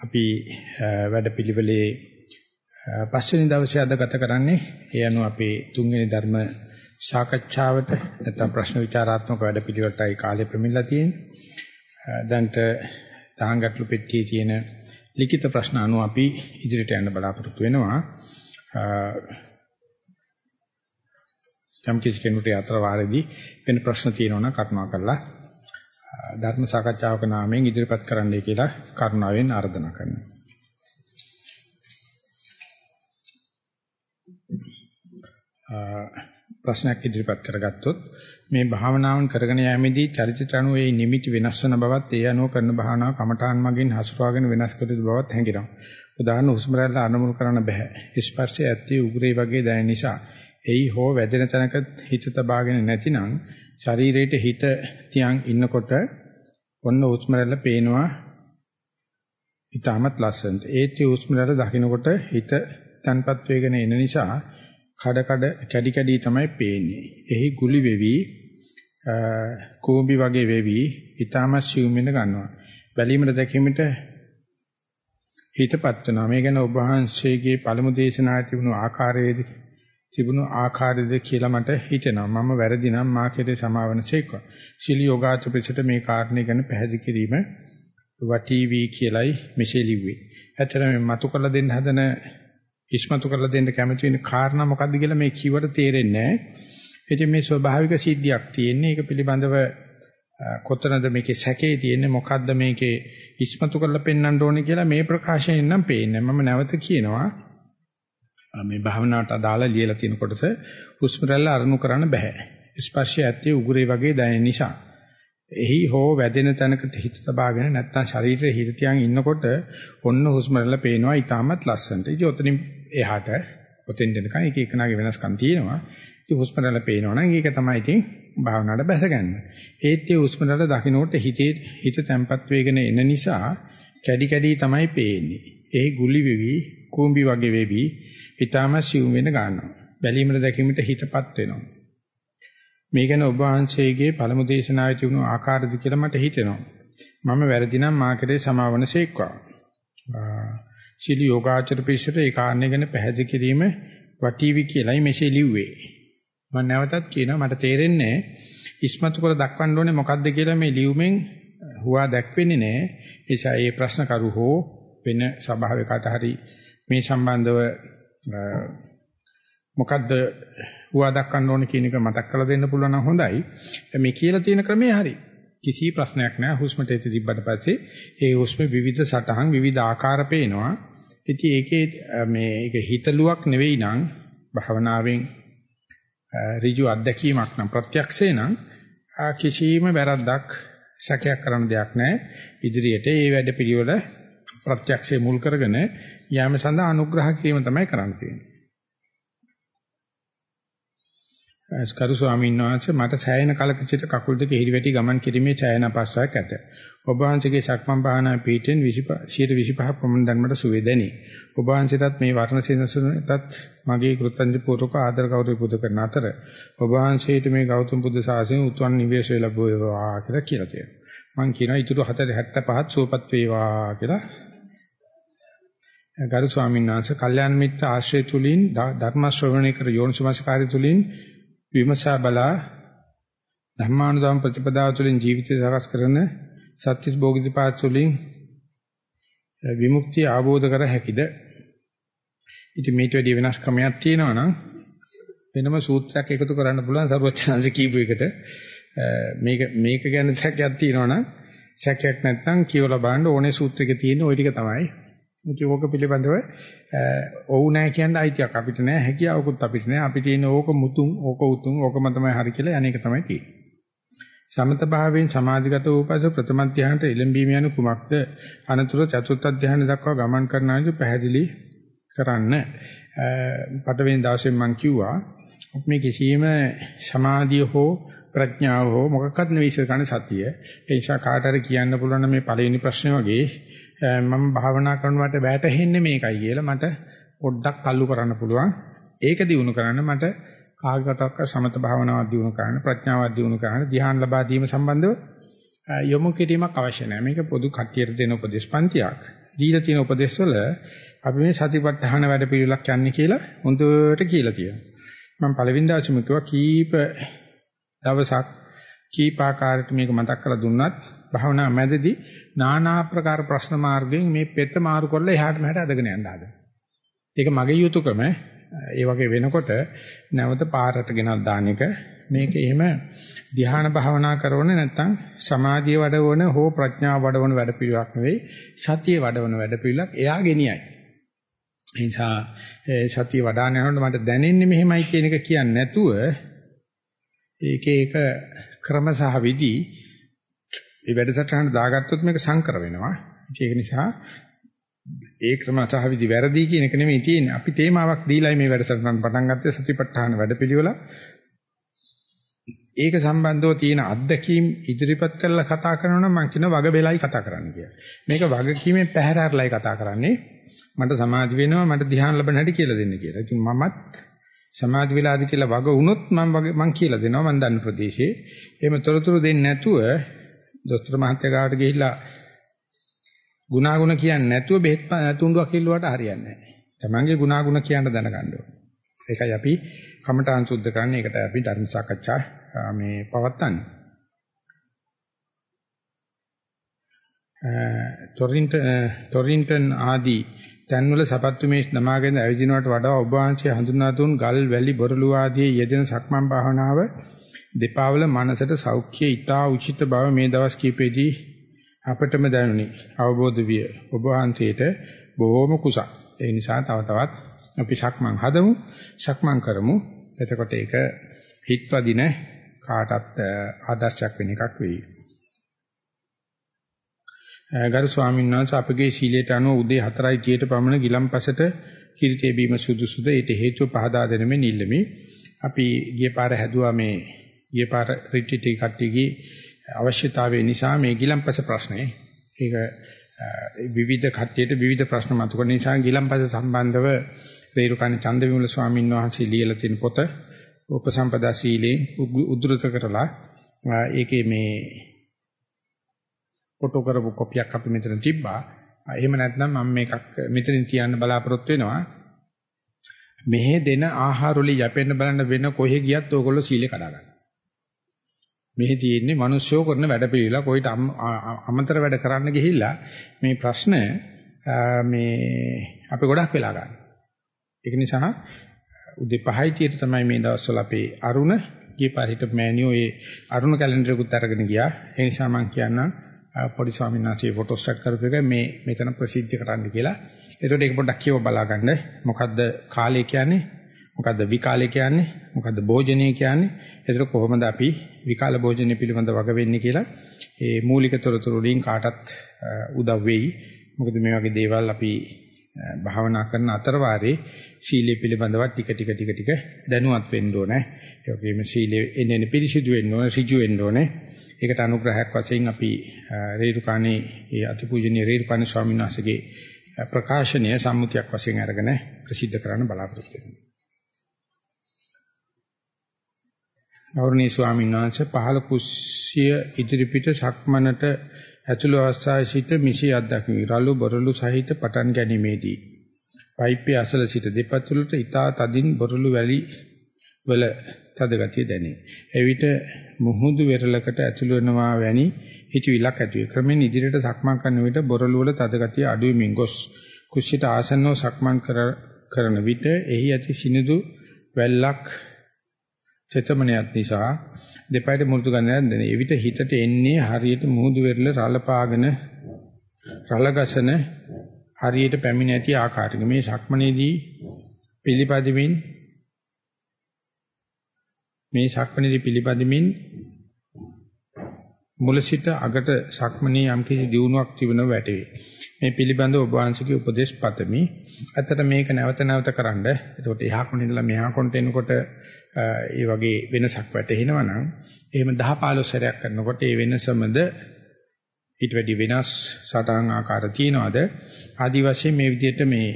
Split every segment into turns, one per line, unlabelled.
අපි වැඩපිළිවෙලේ පස්වෙනි දවසේ අද ගත කරන්නේ ඒ අනුව අපේ තුන්වෙනි ධර්ම සාකච්ඡාවට නැත්නම් ප්‍රශ්න විචාරාත්මක වැඩපිළිවෙලටයි කාලය ප්‍රමිලා තියෙන්නේ. දැන්ට තාංගට්ලු පෙට්ටියේ තියෙන ලිඛිත ප්‍රශ්න අනුව අපි ඉදිරියට යන්න බලාපොරොත්තු වෙනවා. යම් කිසි කෙනෙකුට අතර වාරෙදී වෙන ප්‍රශ්න තියෙනවා නම් කරුණාකරලා ධර්ම සාකච්ඡාවක නාමයෙන් ඉදිරිපත් කරන්නයි කියලා කරුණාවෙන් ආරාධනා කරනවා. ප්‍රශ්නයක් ඉදිරිපත් කරගත්තොත් මේ භාවනාවන් කරගෙන යෑමේදී චරිත අනුව ඒ නිමිති වෙනස් වන බවත් ඒ අනුව කරන භාවනාව කමඨාන් මගින් හසුරවාගෙන වෙනස් කළ යුතු බවත් හැඟෙනවා. උදාහරණ හුස්ම රැල්ල අනුමුල් කරන්න බෑ. ස්පර්ශය ඇත්තේ උග්‍රේ වගේ දැනෙන නිසා එයි හෝ වැදෙන තැනක හිත තබාගෙන නැතිනම් ශරීරයට හිත තියන් ඉන්නකොට ඔන්න හුස්ම රැල්ල පේනවා ඊටමත් ලස්සනට. ඒත් හුස්ම රැල්ල දකින්නකොට හිත තන්පත් වේගෙන එන නිසා කඩ කඩ කැඩි කැඩි තමයි පේන්නේ. එහි ගුලි වෙවි කෝඹි වගේ වෙවි ඊටමත් සිවුම් වෙන ගන්නවා. බැලීමට දැකීමට හිතපත් වෙනවා. මේ ගැන ඔබ වහන්සේගේ පළමු දේශනාවේ තිබුණු ආකාරයේදී තිබුණු ආකාරයද කියලා මට හිතෙනවා. මම වැරදි නම් මා කෙරේ සමාවන සේක්වා. ශිලි යෝගාචපිසට මේ කාරණේ ගැන පැහැදිලි කිරීම වටීවි කියලයි මෙසේ ලිව්වේ. ඇත්තට මේ මතු කරලා දෙන්න හදන ඉස්මතු කරලා දෙන්න කැමති වෙන කාරණා මොකද්ද කියලා මේ කිව්වට තේරෙන්නේ නැහැ. ඉතින් මේ ස්වභාවික සිද්ධියක් තියෙන්නේ. ඒක පිළිබඳව කොතනද මේකේ සැකේ තියෙන්නේ මොකද්ද මේකේ ඉස්මතු කරලා පෙන්වන්න ඕනේ කියලා මේ ප්‍රකාශයෙන් නම් පේන්නේ. මම නැවත කියනවා මේ භාවනාවට අදාළ ලියලා තියෙන කොටස හුස්ම රැල්ල අරණු කරන්න බෑ. ස්පර්ශය ඇත්තේ උගුරේ වගේ දැනෙන නිසා. එහි හෝ වැදෙන තැනක හිත තබාගෙන නැත්නම් ශරීරයේ හිත තියන් ඉන්නකොට ඔන්න හුස්ම රැල්ල පේනවා ඊටමත් ලස්සනට. ඉතින් ඔතනින් එහාට ඔතෙන් දෙනකන් එක එකනාගේ වෙනස්කම් තියෙනවා. ඉතින් හුස්ම රැල්ල පේනවා නම් ඒක තමයි ඉතින් භාවනාවට බැසගන්න. ඒත් ඒ හුස්ම රැල්ල දකින්නකොට හිතේ හිත තැම්පත් වෙගෙන එන නිසා කැඩි කැඩි තමයි පේන්නේ. ඒ ගුලි වෙවි, කූඹි වගේ වෙවි ඊටම සිවුම් වෙන ගන්නවා. බැලීමට දැකීමට හිතපත් වෙනවා. මේ ගැන ඔබ වහන්සේගේ පළමු දේශනාවේ තිබුණු ආකාරද කියලා මට හිතෙනවා. මම වැරදි නම් මා කෙරේ සමාවන සේක්වා. ශිලි යෝගාචර පිළිසෙට ඒ කාරණේ ගැන පැහැදිලි කිරීම වටීවි කියලායි මෙසේ ලිව්වේ. මම නැවතත් කියනවා මට තේරෙන්නේ ඉස්මතු කර දක්වන්න ඕනේ මොකද්ද කියලා මේ ලියුමෙන් හුවා දැක්වෙන්නේ නැහැ. ඒ නිසා මේ ප්‍රශ්න කරු හෝ වෙන සභාවකට හරි මේ සම්බන්ධව මොකද්ද හුවා දක්වන්න ඕනේ කියන එක මතක් කරලා දෙන්න පුළුවන් නම් හොඳයි. මේ කියලා තියෙන ක්‍රමය හරි. කිසි ප්‍රශ්නයක් නැහැ. හුස්මට එති තිබ්බට පස්සේ ඒ හුස්ම විවිධ සටහන් විවිධ ආකාර පේනවා. ඉතින් ඒකේ මේ ඒක හිතලුවක් නෙවෙයි නම් භවනාවෙන් ඍජු අත්දැකීමක් නම් ප්‍රත්‍යක්ෂේ නම් කිසිම වැරද්දක් සැකයක් කරන්න දෙයක් නැහැ. ඉදිරියට මේ වැඩ පිළිවෙල ප්‍රත්‍යක්ෂයේ මුල් කරගෙන යාම සඳහා අනුග්‍රහ කිරීම තමයි කරන්න තියෙන්නේ. ස්කරු ස්වාමීන් වහන්සේ මට සෑයෙන කලක සිට කකුල් දෙක හිරිවැටි ගමන් කිරීමේ ඡායන අපස්සාවක් ඇත. ඔබ වහන්සේගේ සක්මන් භාවනා පීඨෙන් 25 පමණ ධර්මයට සුවේදෙනි. ඔබ වහන්සේටත් මේ වර්ණ සෙනසුනටත් මගේ කෘතඥ පූර්වක ආදර ගෞරව පුද කරන අතර ඔබ වහන්සේට මේ ගෞතම බුදු සාසනය උතුම් නිවේශය ලැබුවා කියලා කියලා තියෙනවා. මම කියනවා ඊටු 475ත් සුවපත් වේවා කියලා ගරු ස්වාමීන් වහන්සේ කල්යාණ මිත්‍ර ආශ්‍රය තුලින් ධර්ම ශ්‍රවණය කර යෝනිසමස්කාරය තුලින් විමසා බලා ධර්මානුදාන ප්‍රතිපදාව තුලින් ජීවිතය සකස් කරන සත්‍විස් භෝගිතපාත තුලින් විමුක්තිය ආબોධ කර හැකිද? ඉතින් මේට වැඩි වෙනස් ක්‍රමයක් තියෙනවා නම් වෙනම සූත්‍රයක් එකතු කරන්න පුළුවන් සරුවචනංශ කීප එකට මේක මේක ගැන සැකයක් තියෙනවා නම් සැකයක් නැත්නම් කියවලා බලන්න ඕනේ සූත්‍රයක තියෙන ওই ටික තමයි ඉතින් ඕක පිළිබඳව ඔව් නෑ කියන්න අයිතියක් අපිට නෑ හැකියාවකුත් අපිට නෑ අපි තියෙන ඕක මුතුන් ඕක උතුම් ඕකම තමයි හරි කියලා අනේක තමයි තියෙන්නේ. සමත භාවයෙන් සමාධිගත වූ පසු ප්‍රථම ධ්‍යානට එළඹීම යන කුමක්ද අනතුරු චතුර්ථ ධ්‍යාන දක්වා ගමන් කරන අයු පැහැදිලි කරන්න. පටවෙනි දවසේ මම කිව්වා මේ කිසියම් සමාධිය හෝ ප්‍රඥාව හෝ මොකක්වත් නෙවෙයි ඉස්සර සතිය. ඒ නිසා කාට හරි කියන්න පුළුවන් මේ පළවෙනි ප්‍රශ්නේ වගේ මම භාවනා කරනවට වැටහෙන්නේ මේකයි කියලා මට පොඩ්ඩක් අල්ලු කරන්න පුළුවන්. ඒක දිනු කරන්න මට කාගකටක සමත භාවනාවක් දිනු කරන්න ප්‍රඥාවක් දිනු කරන්න ධ්‍යාන ලබා දීම සම්බන්ධව යොමු කිරීමක් අවශ්‍ය නැහැ. මේක පොදු කට්ටියට දෙන උපදේශ පන්තියක්. දීලා තියෙන උපදේශ වල අපි මේ සතිපට්ඨාන වැඩ පිළිවෙලක් යන්නේ කියලා හොඳට කියලා තියෙනවා. මම පළවෙනි දවසේම කිව්වා කීප දවසක් කීප ආකාරයට මේක මතක් කරලා දුන්නත් භාවනා මැදදී নানা ආකාර ප්‍රශ්න මාර්ගයෙන් මේ පෙත මාරු කරලා එහාට මෙහාට අදගෙන යන්න හදනවා. ඒක මගේ යුතුයකම ඒ වගේ වෙනකොට නැවත පාරට ගෙනත් දාන එක මේක එහෙම ධ්‍යාන භාවනා කරවන නැත්නම් සමාධිය වඩවන හෝ ප්‍රඥාව වඩවන වැඩපිළිවෙලක් නෙවෙයි සතිය වඩවන වැඩපිළිවෙලක් එයා ගෙනියයි. ඒ නිසා සතිය වඩාන යනකොට මට දැනෙන්නේ මෙහෙමයි කියන එක කියන්නේ නැතුව ඒකේ එක ක්‍රම සහ විදි මේ වැඩසටහන දාගත්තොත් මේක සංකර වෙනවා. ඒක නිසා ඒ ක්‍රම සහ විදි වැරදි කියන එක නෙමෙයි තියෙන්නේ. අපි තේමාවක් දීලායි මේ වැඩසටහන පටන් ගත්තේ සතිපට්ඨාන වැඩපිළිවෙල. ඒක සම්බන්ධව තියෙන අත්දැකීම් ඉදිරිපත් කරලා කතා කරනවා නම් මම කියන වග බෙලයි කතා කරන්න කියලා. මේක වගකීමෙන් පැහැරලා කතා කරන්නේ. මට සමාධි වෙනවා මට ධ්‍යාන ලැබෙන හැටි කියලා දෙන්න කියලා. ඉතින් මමත් සමාධි වෙලාද කියලා වග වුණොත් මම වගේ මං කියලා දෙනවා මං දන්න ප්‍රදේශයේ. එහෙම තොරතුරු දෙන්නේ නැතුව දොස්තර මහත්තයා ගාවට ගිහිල්ලා ගුණාගුණ කියන්නේ නැතුව බෙහෙත් තුඬුවක් කිල්ලුවට හරියන්නේ නැහැ. තමන්ගේ ගුණාගුණ කියන්න දැනගන්න ඕනේ. ඒකයි අපි කමඨාන් සුද්ධ කරන්නේ. ඒකට අපි ධර්ම සාකච්ඡා මේ පවත්වන්නේ. ටොරින්ටන් ටොරින්ටන් ආදී තැන්වල සපත්තු මේස් නමාගෙන ඇවිදිනවට වඩා ඔබ වහන්සේ හඳුනා දුන් ගල් වැලි බොරළු ආදී යෙදෙන සක්මන් භාවනාව දෙපාවල මනසට සෞඛ්‍ය ඊතා උචිත බව මේ දවස් කීපෙදී අපටම දැනුනි. අවබෝධ විය. ඔබ වහන්සේට බොහොම කුසක්. ඒ නිසා තව තවත් අපි සක්මන් හදමු සක්මන් කරමු. එතකොට ඒක හිත්වදින කාටත් ආදර්ශයක් වෙන එකක් වෙයි. ගරු ස්වාමීන් වහන්සේ අපගේ සීලයට අනුව උදේ 4:30ට පමණ ගිලම්පසට කිරිතේ බීම සුදුසුද? ඊට හේතුව පහදා දෙනෙමින් ඉල්ලමි. අපි ගිය පාර හැදුවා මේ ගිය පාර රිට්‍රීට් එක කට්ටියගේ අවශ්‍යතාවය නිසා මේ ගිලම්පස ප්‍රශ්නේ ඒක විවිධ කට්ටියට විවිධ ප්‍රශ්න මතුකරන නිසා ගිලම්පස සම්බන්ධව රේරුකාණ චන්දවිමල ස්වාමීන් වහන්සේ ලියලා තියෙන පොත උපසම්පදා සීලේ උද්දෘත කරලා ඒකේ මේ ෆොටෝ කරපු කොපියක් අපි මෙතන තිබ්බා. එහෙම නැත්නම් මම මේකක් මෙතනින් තියන්න බලාපොරොත්තු වෙනවා. මෙහෙ දෙන ආහාර වලින් යැපෙන්න බලන්න වෙන කොහෙ ගියත් ඕගොල්ලෝ සීලේ කඩා ගන්නවා. මෙහි තියෙන්නේ මිනිස්සුયો කරන වැඩ පිළිවිලා කොයිට අමතර වැඩ කරන්න ගිහිල්ලා මේ ප්‍රශ්න මේ අපි ගොඩක් වෙලා ගන්න. ඒක නිසා උදේ 5යි තමයි මේ දවස්වල අපේ අරුණ ගිය පාරිට මෑනියෝ ඒ අරුණ කැලෙන්ඩරයකුත් අරගෙන ගියා. ඒ නිසා මම කියන්නම් පොඩි ස්වාමීන් වහන්සේ ෆොටෝ ස්ටාට් කරපු එක මේ මෙතන ප්‍රසිද්ධ කරන්න කියලා. එතකොට ඒක පොඩ්ඩක් කියව බලා ගන්න. මොකද්ද කාලය කියන්නේ? මොකද්ද විකාලය කියන්නේ? මොකද්ද භෝජනය කියන්නේ? එතකොට කොහොමද අපි විකාල භෝජනය පිළිබඳ වග වෙන්නේ කියලා ඒ මූලික තොරතුරු වලින් කාටත් උදව් වෙයි. මොකද මේ වගේ දේවල් අපි භාවනා කරන අතර වාරේ සීලය පිළිබඳව ටික ටික ටික ටික දැනුවත් වෙන්න ඕනේ. ඒ වගේම සීලය එන්නේ පිරිසිදු වෙන්න ඕනේ, ඍජු වෙන්න ඕනේ. ඒකට අනුග්‍රහයක් වශයෙන් අපි රේරුකාණේ ඒ අතිපූජනීය රේරුකාණේ ස්වාමීන් වහන්සේගේ ප්‍රකාශනය සම්මුතියක් වශයෙන් අරගෙන ප්‍රසිද්ධ කරන්න බලාපොරොත්තු වෙනවා. ගෞරවනීය ස්වාමීන් වහන්සේ පහළ කුස්සිය ඉදිරිපිට සක්මනට ඇතුළු අවස්ථාවේ සිට මිසි අත්දැකීම් රළු බොරළු සහිත පටන් ගැනීමේදී පයිප්පේ අසල සිට දෙපතුලට ඊතා තදින් බොරළු වැලි වල තද ගතිය දැනේ. එවිට මුහුදු වෙරළකට ඇතුළු වෙනවා වැනි හිතවිලක් ඇති වේ. ක්‍රමෙන් ඉදිරියට සක්මන් කරන විට බොරළු වල තද ගතිය අඩු වෙමින් ගොස් කුස්සියට ආසන්නව සක්මන් කරන විට එහි ඇති සිනිඳු වැල්ලක් චේතමනයත් නිසා දෙපයට මුරුදු ගන්නක් දැනේ. එවිට හිතට එන්නේ හරියට මුහුදු වෙරළ රළ පාගෙන රළ ගසන හරියට පැමිණ ඇති ආකාරයක මේ සක්මනේදී පිළිපදිමින් මේ සක්මනේදී පිළිපදිමින් මුල සිට අගට සක්මනේ යම්කිසි දියුණුවක් තිබෙනව වැටේ. මේ පිළිබඳව ඔබ වහන්සේගේ උපදේශ පතමි. ඇත්තට මේක නැවත නැවත කරන්න. එතකොට එහා කොන ඉඳලා මෙහා කොනට එනකොට ඒ වගේ වෙනසක් වැටෙනවා නම් එහෙම 10 15 සැරයක් කරනකොට ඒ වෙනසමද ඊට වැඩි වෙනස් සටහන් ආකාර තියනවාද ආදි වශයෙන් මේ විදිහට මේ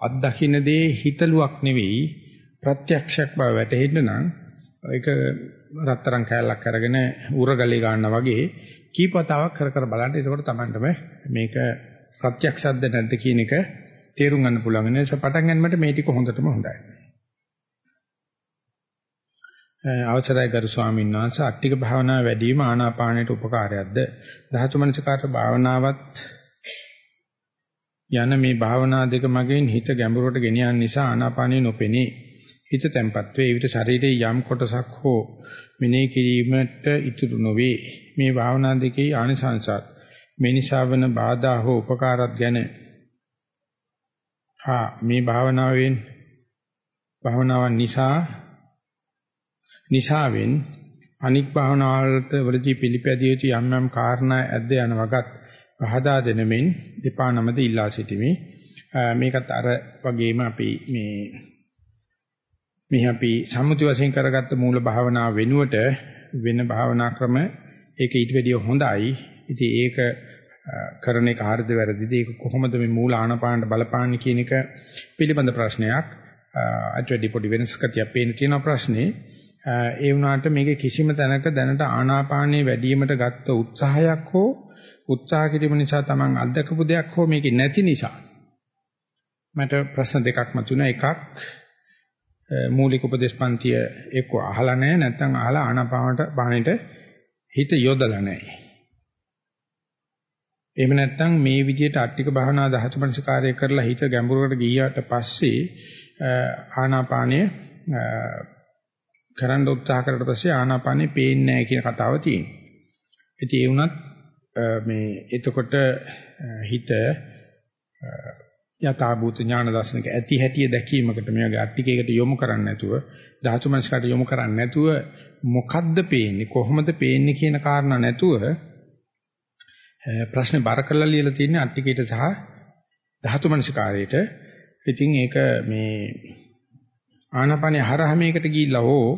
අත්දකින්න දේ හිතලුවක් නෙවෙයි ප්‍රත්‍යක්ෂයක් බව වැටහෙන්න නම් ඒක රත්තරන් කෑල්ලක් අරගෙන උරගලේ ගන්නවා වගේ කීපතාවක් කර කර බලන්න එතකොට Tamanටම මේක ප්‍රත්‍යක්ෂද්ද නැද්ද කියන එක තේරුම් ගන්න පුළුවන්. ඒ නිසා පටන් ගන්නකොට මේ ටික හොඳටම හොඳයි. අවසරයි ගරු ස්වාමීන් වහන්සේ අට්ටික භාවනාව වැඩි වීම ආනාපානයට උපකාරයක්ද? ධාතු මනසකාර භාවනාවත් යන මේ භාවනා දෙක මගෙන් හිත ගැඹුරට ගෙන යාම නිසා ආනාපානිය නොපෙනී හිත තැම්පත් වේ. විවිධ ශරීරයේ යම් කොටසක් හෝ මෙනෙහි කිරීමට ඉතුරු නොවේ. මේ භාවනා දෙකේ ආනිසංසත් මේ නිසා වන බාධා හෝ උපකාරات ගැන හා මේ භාවනාවෙන් භාවනාවන් නිසා නිසාවෙන් අනික් භාවනාවලට වලදී පිළිපැදිය යුතු යම් යම් කාරණා ඇද්ද යන වගත් පහදා දෙනමින් දෙපා නමද ඉල්ලා සිටිමි. මේකත් අර වගේම අපි මේ මේ අපි සම්මුති වශයෙන් කරගත්ත මූල භාවනාව වෙනුවට වෙන භාවනා ක්‍රම ඒක ඊට වැඩිය හොඳයි. ඉතින් ඒක කරන එක හරිද වැරදිද ඒක කොහොමද මේ මූල ආනපානට බලපාන්නේ කියන එක පිළිබඳ ප්‍රශ්නයක්. අට වැඩි පොඩි වෙනස්කතියක් පේන තියෙන ප්‍රශ්නේ. ඒ වුණාට මේකේ කිසිම තැනක දැනට ආනාපානයේ වැඩිවීමට ගත්ත උත්සාහයක් හෝ උත්සාහ කිරීම නිසා Taman අත්දකපු දෙයක් හෝ මේකේ නැති නිසා. මට ප්‍රශ්න දෙකක් මතුණා එකක් මූලික උපදේශ පන්තිය එක්ක අහලා නැහැ. නැත්නම් අහලා ආනාපානට බාහනෙට හිත යොදලා නැහැ. එහෙම නැත්නම් මේ විදිහට අට්ටික භාවනා ධාතු මනසකාරය කරලා හිත ගැඹුරකට ගියාට පස්සේ ආනාපානය කරන්න උත්සාහ කරලා පස්සේ ආනාපානෙ පේන්නේ නැහැ කියන කතාව තියෙනවා. ඉතින් ඒ වුණත් මේ එතකොට හිත යථාභූත ඥාන දර්ශනක ඇති හැටිය දැකීමකට මේ වගේ අට්ටිකයකට යොමු කරන්නේ නැතුව ධාතු මනසකට යොමු කරන්නේ නැතුව මොකද්ද පේන්නේ කොහොමද පේන්නේ කියන කාරණා නැතුව ප්‍රශ්නේ බර කරලා ලියලා තියෙන්නේ අට්ටිකයට සහ ධාතු මනසකාරයට ඉතින් ඒක මේ ආනාපානේ හරහ මේකට ගිහිල්ලා හෝ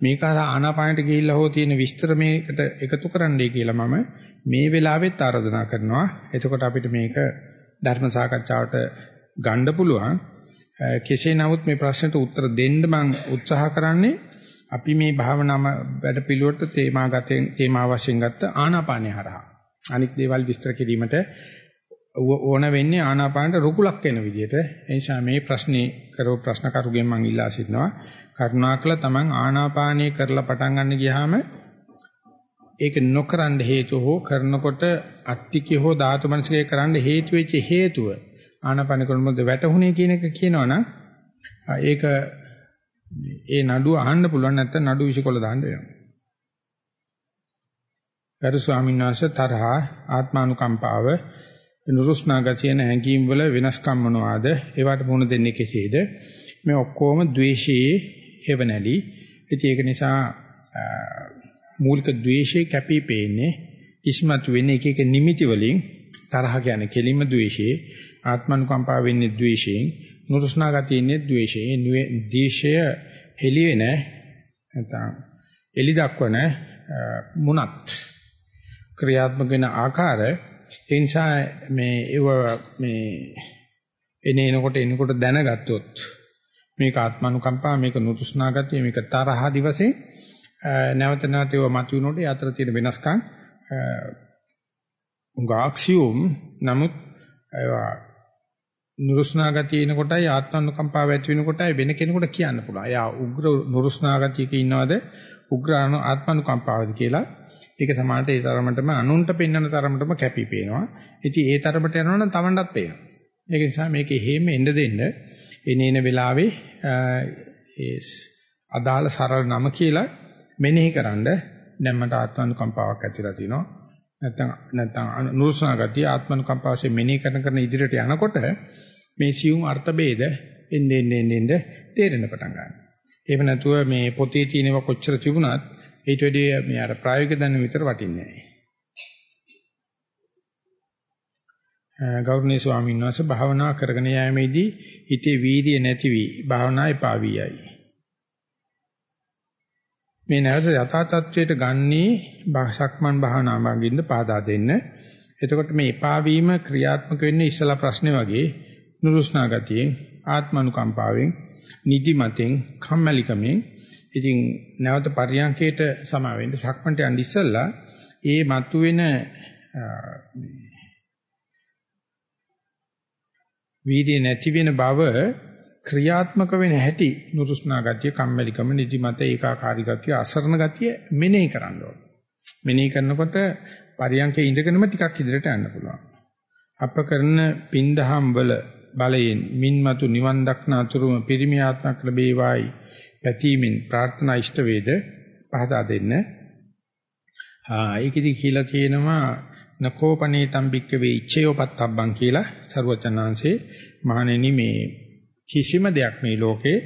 මේක ආනාපානට ගිහිල්ලා හෝ තියෙන විස්තර මේකට එකතු කරන්නයි කියලා මම මේ වෙලාවෙත් ආරාධනා කරනවා. එතකොට අපිට මේක ධර්ම සාකච්ඡාවට ගන්න පුළුවන්. කෙසේ නමුත් මේ ප්‍රශ්නට උත්තර දෙන්න මම උත්සාහ කරන්නේ අපි මේ භාවනාව වැඩ පිළිවෙලට තේමාගතෙන් තේමා වශයෙන් ගත්ත ආනාපානය හරහා. අනික් දේවල් විස්තර කිරීමට ඕන වෙන්නේ ආනාපානට රුකුලක් වෙන විදිහට. ඒ නිසා මේ ප්‍රශ්නේ කරව ප්‍රශ්න කරුගෙන් මම ඉල්ලා සිටිනවා. කරුණාකර තමන් ආනාපානය කරලා පටන් ගන්න ගියාම ඒක නොකරන්න හේතුව හෝ කරනකොට අට්ටිකේ හෝ ධාතු මනසකේ කරන්න හේතු වෙච්ච හේතුව ආනාපාන කරනකොට වැටහුනේ කියන එක කියනවනම් ඒක ඒ නඩුව අහන්න පුළුවන් නැත්නම් නඩුව විසිකොල දාන්න වෙනවා. ගරු ස්වාමීන් වහන්සේ තරහා ආත්මානුකම්පාව නුරුස්නා ගතියන හැඟීම් වල වෙනස්කම් මොනවාද? ඒවට මුහුණ දෙන්නේ කෙසේද? මේ ඔක්කොම ද්වේෂයේ හේවණලි. ඉතින් ඒක නිසා මූලික ද්වේෂයේ කැපී පෙනෙන්නේ ඉස්මතු වෙන්නේ එක එක නිමිති වලින් තරහ කියන්නේ කෙලින්ම ද්වේෂයේ ආත්මනුකම්පා වෙන්නේ ද්වේෂයෙන් නුරුස්නා ගතියන්නේ ද්වේෂයෙන් ද්වේෂය හෙලි වෙන නැත්නම් එලි දක්වන මුණත් ක්‍රියාත්මක වෙන ආකාරය ඒ නිසා මේ ඒව මේ එනේ එනකොට එනකොට දැනගත්තොත් මේක ආත්මනුකම්පා මේක නුරුස්නා ගතිය මේක තරහ දිවසේ නැවත නැවත ඒව මතුවෙනකොට ඒ අතර තියෙන වෙනස්කම් උගාක්සියුම් නමුත් ඒවා නුරුස්නා ගතිය එන කොටයි ආත්මනුකම්පාව ඇති වෙන කොටයි වෙන කෙනෙකුට කියන්න පුළුවන්. එයා උග්‍ර නුරුස්නා ගතියක ඉන්නවද උග්‍ර ආත්මනුකම්පාවද කියලා ඒක සමානට ඒ තරමටම අනුන්ට පෙන්වන තරමටම කැපි පේනවා. ඉතින් ඒ තරමට යනවනම් Tamanටත් පේනවා. ඒක නිසා මේකේ හේම එන්න දෙන්න එනේන වෙලාවේ ඒ අදාළ සරල නම කියලා මෙනෙහි කරන්ඩ දැන් මට ආත්මනුකම්පාවක් ඇතිලා තිනවා. නැත්නම් නැත්නම් නුරුස්නා ගතිය ආත්මනුකම්පාවසේ මෙනෙහි කරන කරන ඉදිරියට යනකොට මේ සියුම් අර්ථ ભેද එන්නේ එන්නේ එන්නේ තේරෙන්න පටන් ගන්නවා. එහෙම නැතුව මේ පොතේ තියෙනව කොච්චර තිබුණත් ඊට වැඩිය මේ අර ප්‍රායෝගික දැනුම විතර වටින්නේ නැහැ. ගෞරවනීය ස්වාමීන් වහන්සේ භාවනා කරගෙන යාමේදී හිතේ වීර්ය නැති වී භාවනා එපා වියයි. මේ නැවත යථා තත්වයට ගන්නේ භාසක්මන් භාවනාවකින්ද පාදා දෙන්න. එතකොට මේ එපා වීම ක්‍රියාත්මක වෙන්නේ ඉස්සලා ප්‍රශ්නේ වගේ නුරුස්නා ගතියෙන් ආත්මනුකම්පාවෙන් නිදිමතෙන් කම්මැලිකමෙන් ඉතින් නැවත පරියන්කේට සමා වෙන්න සක්මන්ට යන්න ඉස්සෙල්ලා ඒ මතුවෙන වීර්ය නැති වෙන බව ක්‍රියාත්මක වෙන හැටි නුරුස්නා ගතිය, කම්මැලිකම, නිදිමත, ඒකාකාරී ගතිය, අසරණ ගතිය මෙනෙහි කරන්න ඕන. මෙනෙහි කරනකොට පරියන්කේ ඉඳගෙනම ටිකක් ඉදිරියට යන්න පුළුවන්. අප කරන පින්දහම් වල බලයෙන් මින්මතු නිවන් දක්න අතුරුම පිරිමි ආත්මක් ලැබේවායි පැතීමෙන් ප්‍රාර්ථනා ඉෂ්ට වේද පහදා දෙන්න. ආ ඒකෙදි කියලා තියෙනවා නකෝපනේ තම්බික්ක වේ ඉච්ඡයෝපත්තබ්බං කියලා සරුවචනාංශේ මහණෙනි මේ කිසිම දෙයක් මේ ලෝකේ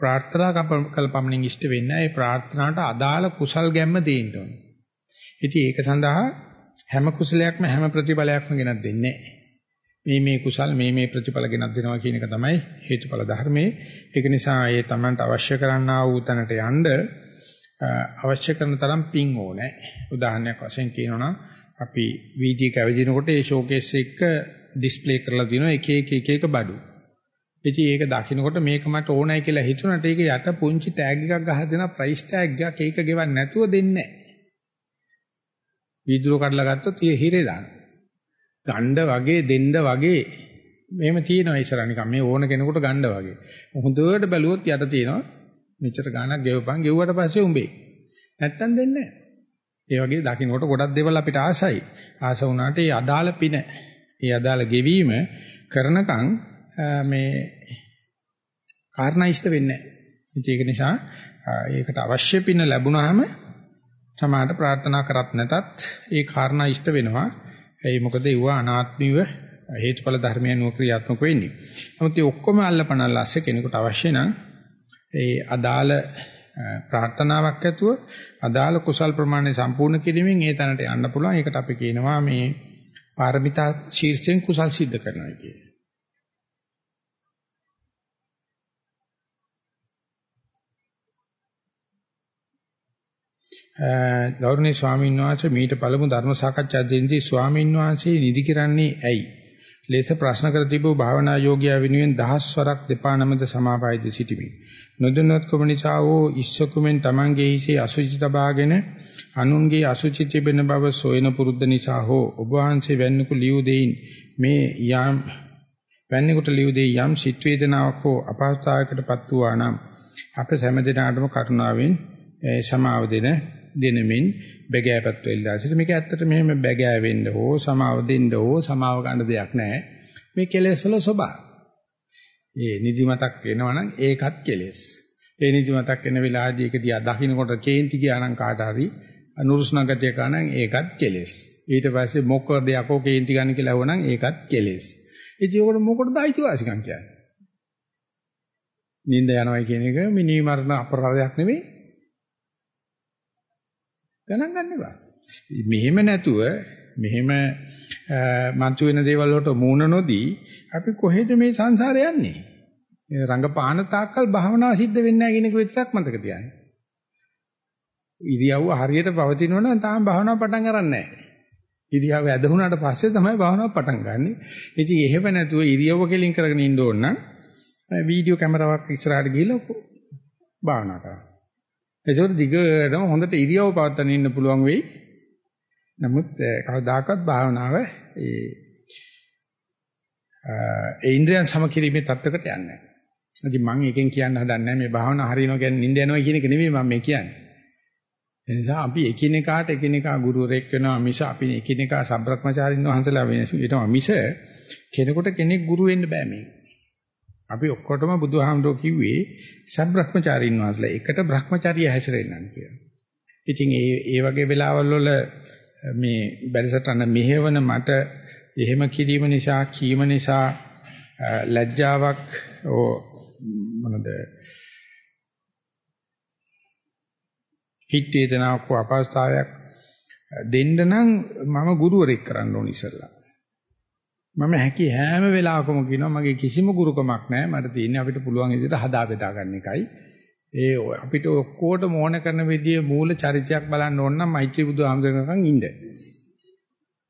ප්‍රාර්ථනා කල්පමණින් ඉෂ්ට වෙන්නේ නැහැ. ඒ ප්‍රාර්ථනාවට අදාළ කුසල් ගැම්ම දෙන්න ඕනේ. ඉතින් ඒක සඳහා හැම කුසලයක්ම හැම ප්‍රතිඵලයක්ම ගෙනත් දෙන්නේ මේ මේ කුසල් මේ මේ ප්‍රතිඵල ගෙනත් දෙනවා කියන එක තමයි හේතුඵල ධර්මයේ. ඒක නිසා ඒ Tamanට අවශ්‍ය කරන්නා වූ තැනට යන්න අවශ්‍ය කරන තරම් පිං ඕනේ. උදාහරණයක් වශයෙන් කියනොනම් අපි වීඩියෝ කැවිදිනකොට ඒ ෂෝකේස් එක ඩිස්ප්ලේ කරලා තියෙනවා එක එක එක එක බඩු. ඉතින් ඒක දකින්නකොට මේක මට ඕනයි කියලා හිතුණාට ඒක යට පුංචි ටැග් එකක් ගහලා දෙනවා ප්‍රයිස් ටැග් එකක් ඒක ගෙවන්න නැතුව දෙන්නේ නැහැ. වීදුරු කඩලා ගත්තොත් ඒ හිරේ දාන. ගණ්ඩ වගේ දෙන්න වගේ මෙහෙම තියෙනවා ඉස්සරහ නිකන් මේ ඕන කෙනෙකුට ගණ්ඩ වගේ. හොඳට බැලුවොත් යට තියෙනවා මෙච්චර ගාණක් ගෙවපන් ගෙවුවට පස්සේ උඹේ. නැත්තම් දෙන්නේ නැහැ. ඒ වගේ දකින්නකොට ගොඩක් දේවල් අපිට ආසයි. ආස වුණාට ඒ අදාළ පින, ඒ අදාළ ගෙවීම කරනකම් මේ කාරණා ඉෂ්ට වෙන්නේ නැහැ. ඒක නිසා ඒකට අවශ්‍ය පින ලැබුණාම සමාහට ප්‍රාර්ථනා කරත් නැතත් ඒ කාරණා ඉෂ්ට වෙනවා. ඒ මොකද ඒව අනාත්මීව හේතුඵල ධර්මයන් ක්‍රියාත්මක වෙන්නේ. නමුත් මේ ඔක්කොම අල්ලපනල්ලාස්සේ කෙනෙකුට අවශ්‍ය නම් ඒ අදාළ ප්‍රාර්ථනාවක් ඇතුව අදාළ කුසල් ප්‍රමාණය සම්පූර්ණ කිරීමෙන් ඒ තැනට යන්න පුළුවන්. ඒකට අපි කියනවා මේ පාරමිතා ශීර්ෂයෙන් කුසල් සිද්ධ කරනවා කියන්නේ. ගෞරවනීය ස්වාමීන් වහන්සේ මීට පළමු ධර්ම සාකච්ඡා දෙන්නේ ස්වාමීන් වහන්සේ නිදි කරන්නේ ඇයි? ලෙස ප්‍රශ්න කර තිබූ භාවනා යෝගියා වෙනුවෙන් දහස් වරක් දෙපා නමද සමාපයිද සිටිමි. නොදන්නත්කම නිසා වූ ඉස්සකුමෙන් Tamange හිසේ අසුචි තබාගෙන අනුන්ගේ අසුචි තිබෙන බව සොයන පුරුද්ද නිසා හෝ ඔබ වහන්සේ වැන්නකු ලියු දෙයින් මේ යම් වැන්නෙකුට ලියු දෙයි යම් සිත් වේදනාවක් හෝ අපහසුතාවයකටපත් වූවා නම් අප සෑම දිනාටම කරුණාවෙන් සමාව දෙන දෙනමින් බැගෑපත් වෙලා සිට මේක ඇත්තට මෙහෙම බැගෑ වෙන්න හෝ සමාව දෙන්න හෝ සමාව ගන්න දෙයක් නැහැ මේ කෙලෙස් වල ස්වභාවය. ඒ නිදිමතක් වෙනවනම් ඒකත් කෙලෙස්. ඒ නිදිමතක් වෙන වෙලාවදී ඒක දිහා දකින්නකොට කේන්ති ගියානම් කාට හරි අනුරුස්නගතිය කනනම් ඒකත් කෙලෙස්. ඊට පස්සේ මොකද යකෝ කේන්ති ගන්න කියලා වුණනම් ඒකත් කෙලෙස්. ඉතින් ඒකට මොකටද අයිතිවාසිකම් කියන්නේ? නිින්ද යනවා කියන එක මිනී මරණ අපරාධයක් නෙවෙයි. ගණන් ගන්න එපා. මෙහෙම නැතුව මෙහෙම මන්තු වෙන දේවල් වලට මූණ නොදී අපි කොහෙද මේ සංසාරේ යන්නේ? රංගපාන තාක්කල් භාවනාව සිද්ධ වෙන්නේ නැහැ කියන එක විතරක් මතක තියාගන්න. ඉරියව්ව හරියට පවතිනවා නම් තාම භාවනාව පටන් ගන්න නැහැ. ඉරියව්ව ඇදහුණාට පස්සේ තමයි භාවනාව පටන් ගන්නෙ. ඉතින් එහෙම නැතුව ඉරියව්ව කෙලින් කරගෙන ඉන්න ඕන නම් වීඩියෝ කැමරාවක් ඉස්සරහට ගිහලා භාවනා කරන්න. ඒකෝට දිගටම හොඳට ඉරියව් පවත්වාගෙන ඉන්න පුළුවන් වෙයි. නමුත් කවදාකවත් භාවනාව ඒ ඒ ඉන්ද්‍රයන් සමකිරීමේ தත්වකට යන්නේ නැහැ. ඉතින් මම එකෙන් කියන්න හදන්නේ මේ භාවනාව හරියනවා කියන්නේ නිින්ද යනවා කියන එක නෙමෙයි මම මේ කියන්නේ. ඒ නිසා අපි එකිනෙකාට එකිනෙකා ගුරුවරයෙක් වෙනවා මිස අපි එකිනෙකා සබ්‍රක්‍මචාරින් වහන්සලා වෙනවා මිස කෙනෙකුට කෙනෙක් ගුරු වෙන්න බෑ මේක. අපි ඔක්කොටම බුදුහාමුදුරුවෝ කිව්වේ සබ්‍රහ්මචාරින් වහන්සේලා එකට බ්‍රහ්මචාරිය හැසිරෙන්නන් කියලා. ඉතින් ඒ ඒ වගේ වෙලාවල් වල මේ බැරිසටන මෙහෙවන මට එහෙම කිරීම නිසා කීම නිසා ලැජ්ජාවක් ඕ මොනද හිත වේදනාවක් අපහසුතාවයක් දෙන්න නම් මම ගුරුවරෙක් කරන්න ඕන ඉස්සෙල්ලා. මම හැකි හැම වෙලාවකම කියනවා මගේ කිසිම ගුරුකමක් නැහැ මට තියෙන්නේ අපිට පුළුවන් විදිහට හදා බෙදා ගන්න එකයි ඒ අපිට ඔක්කොටම ඕන කරන විදිහේ මූල චරිතයක් බලන්න ඕන නම් මෛත්‍රී බුදුහාමුදුරනකන් ඉන්න.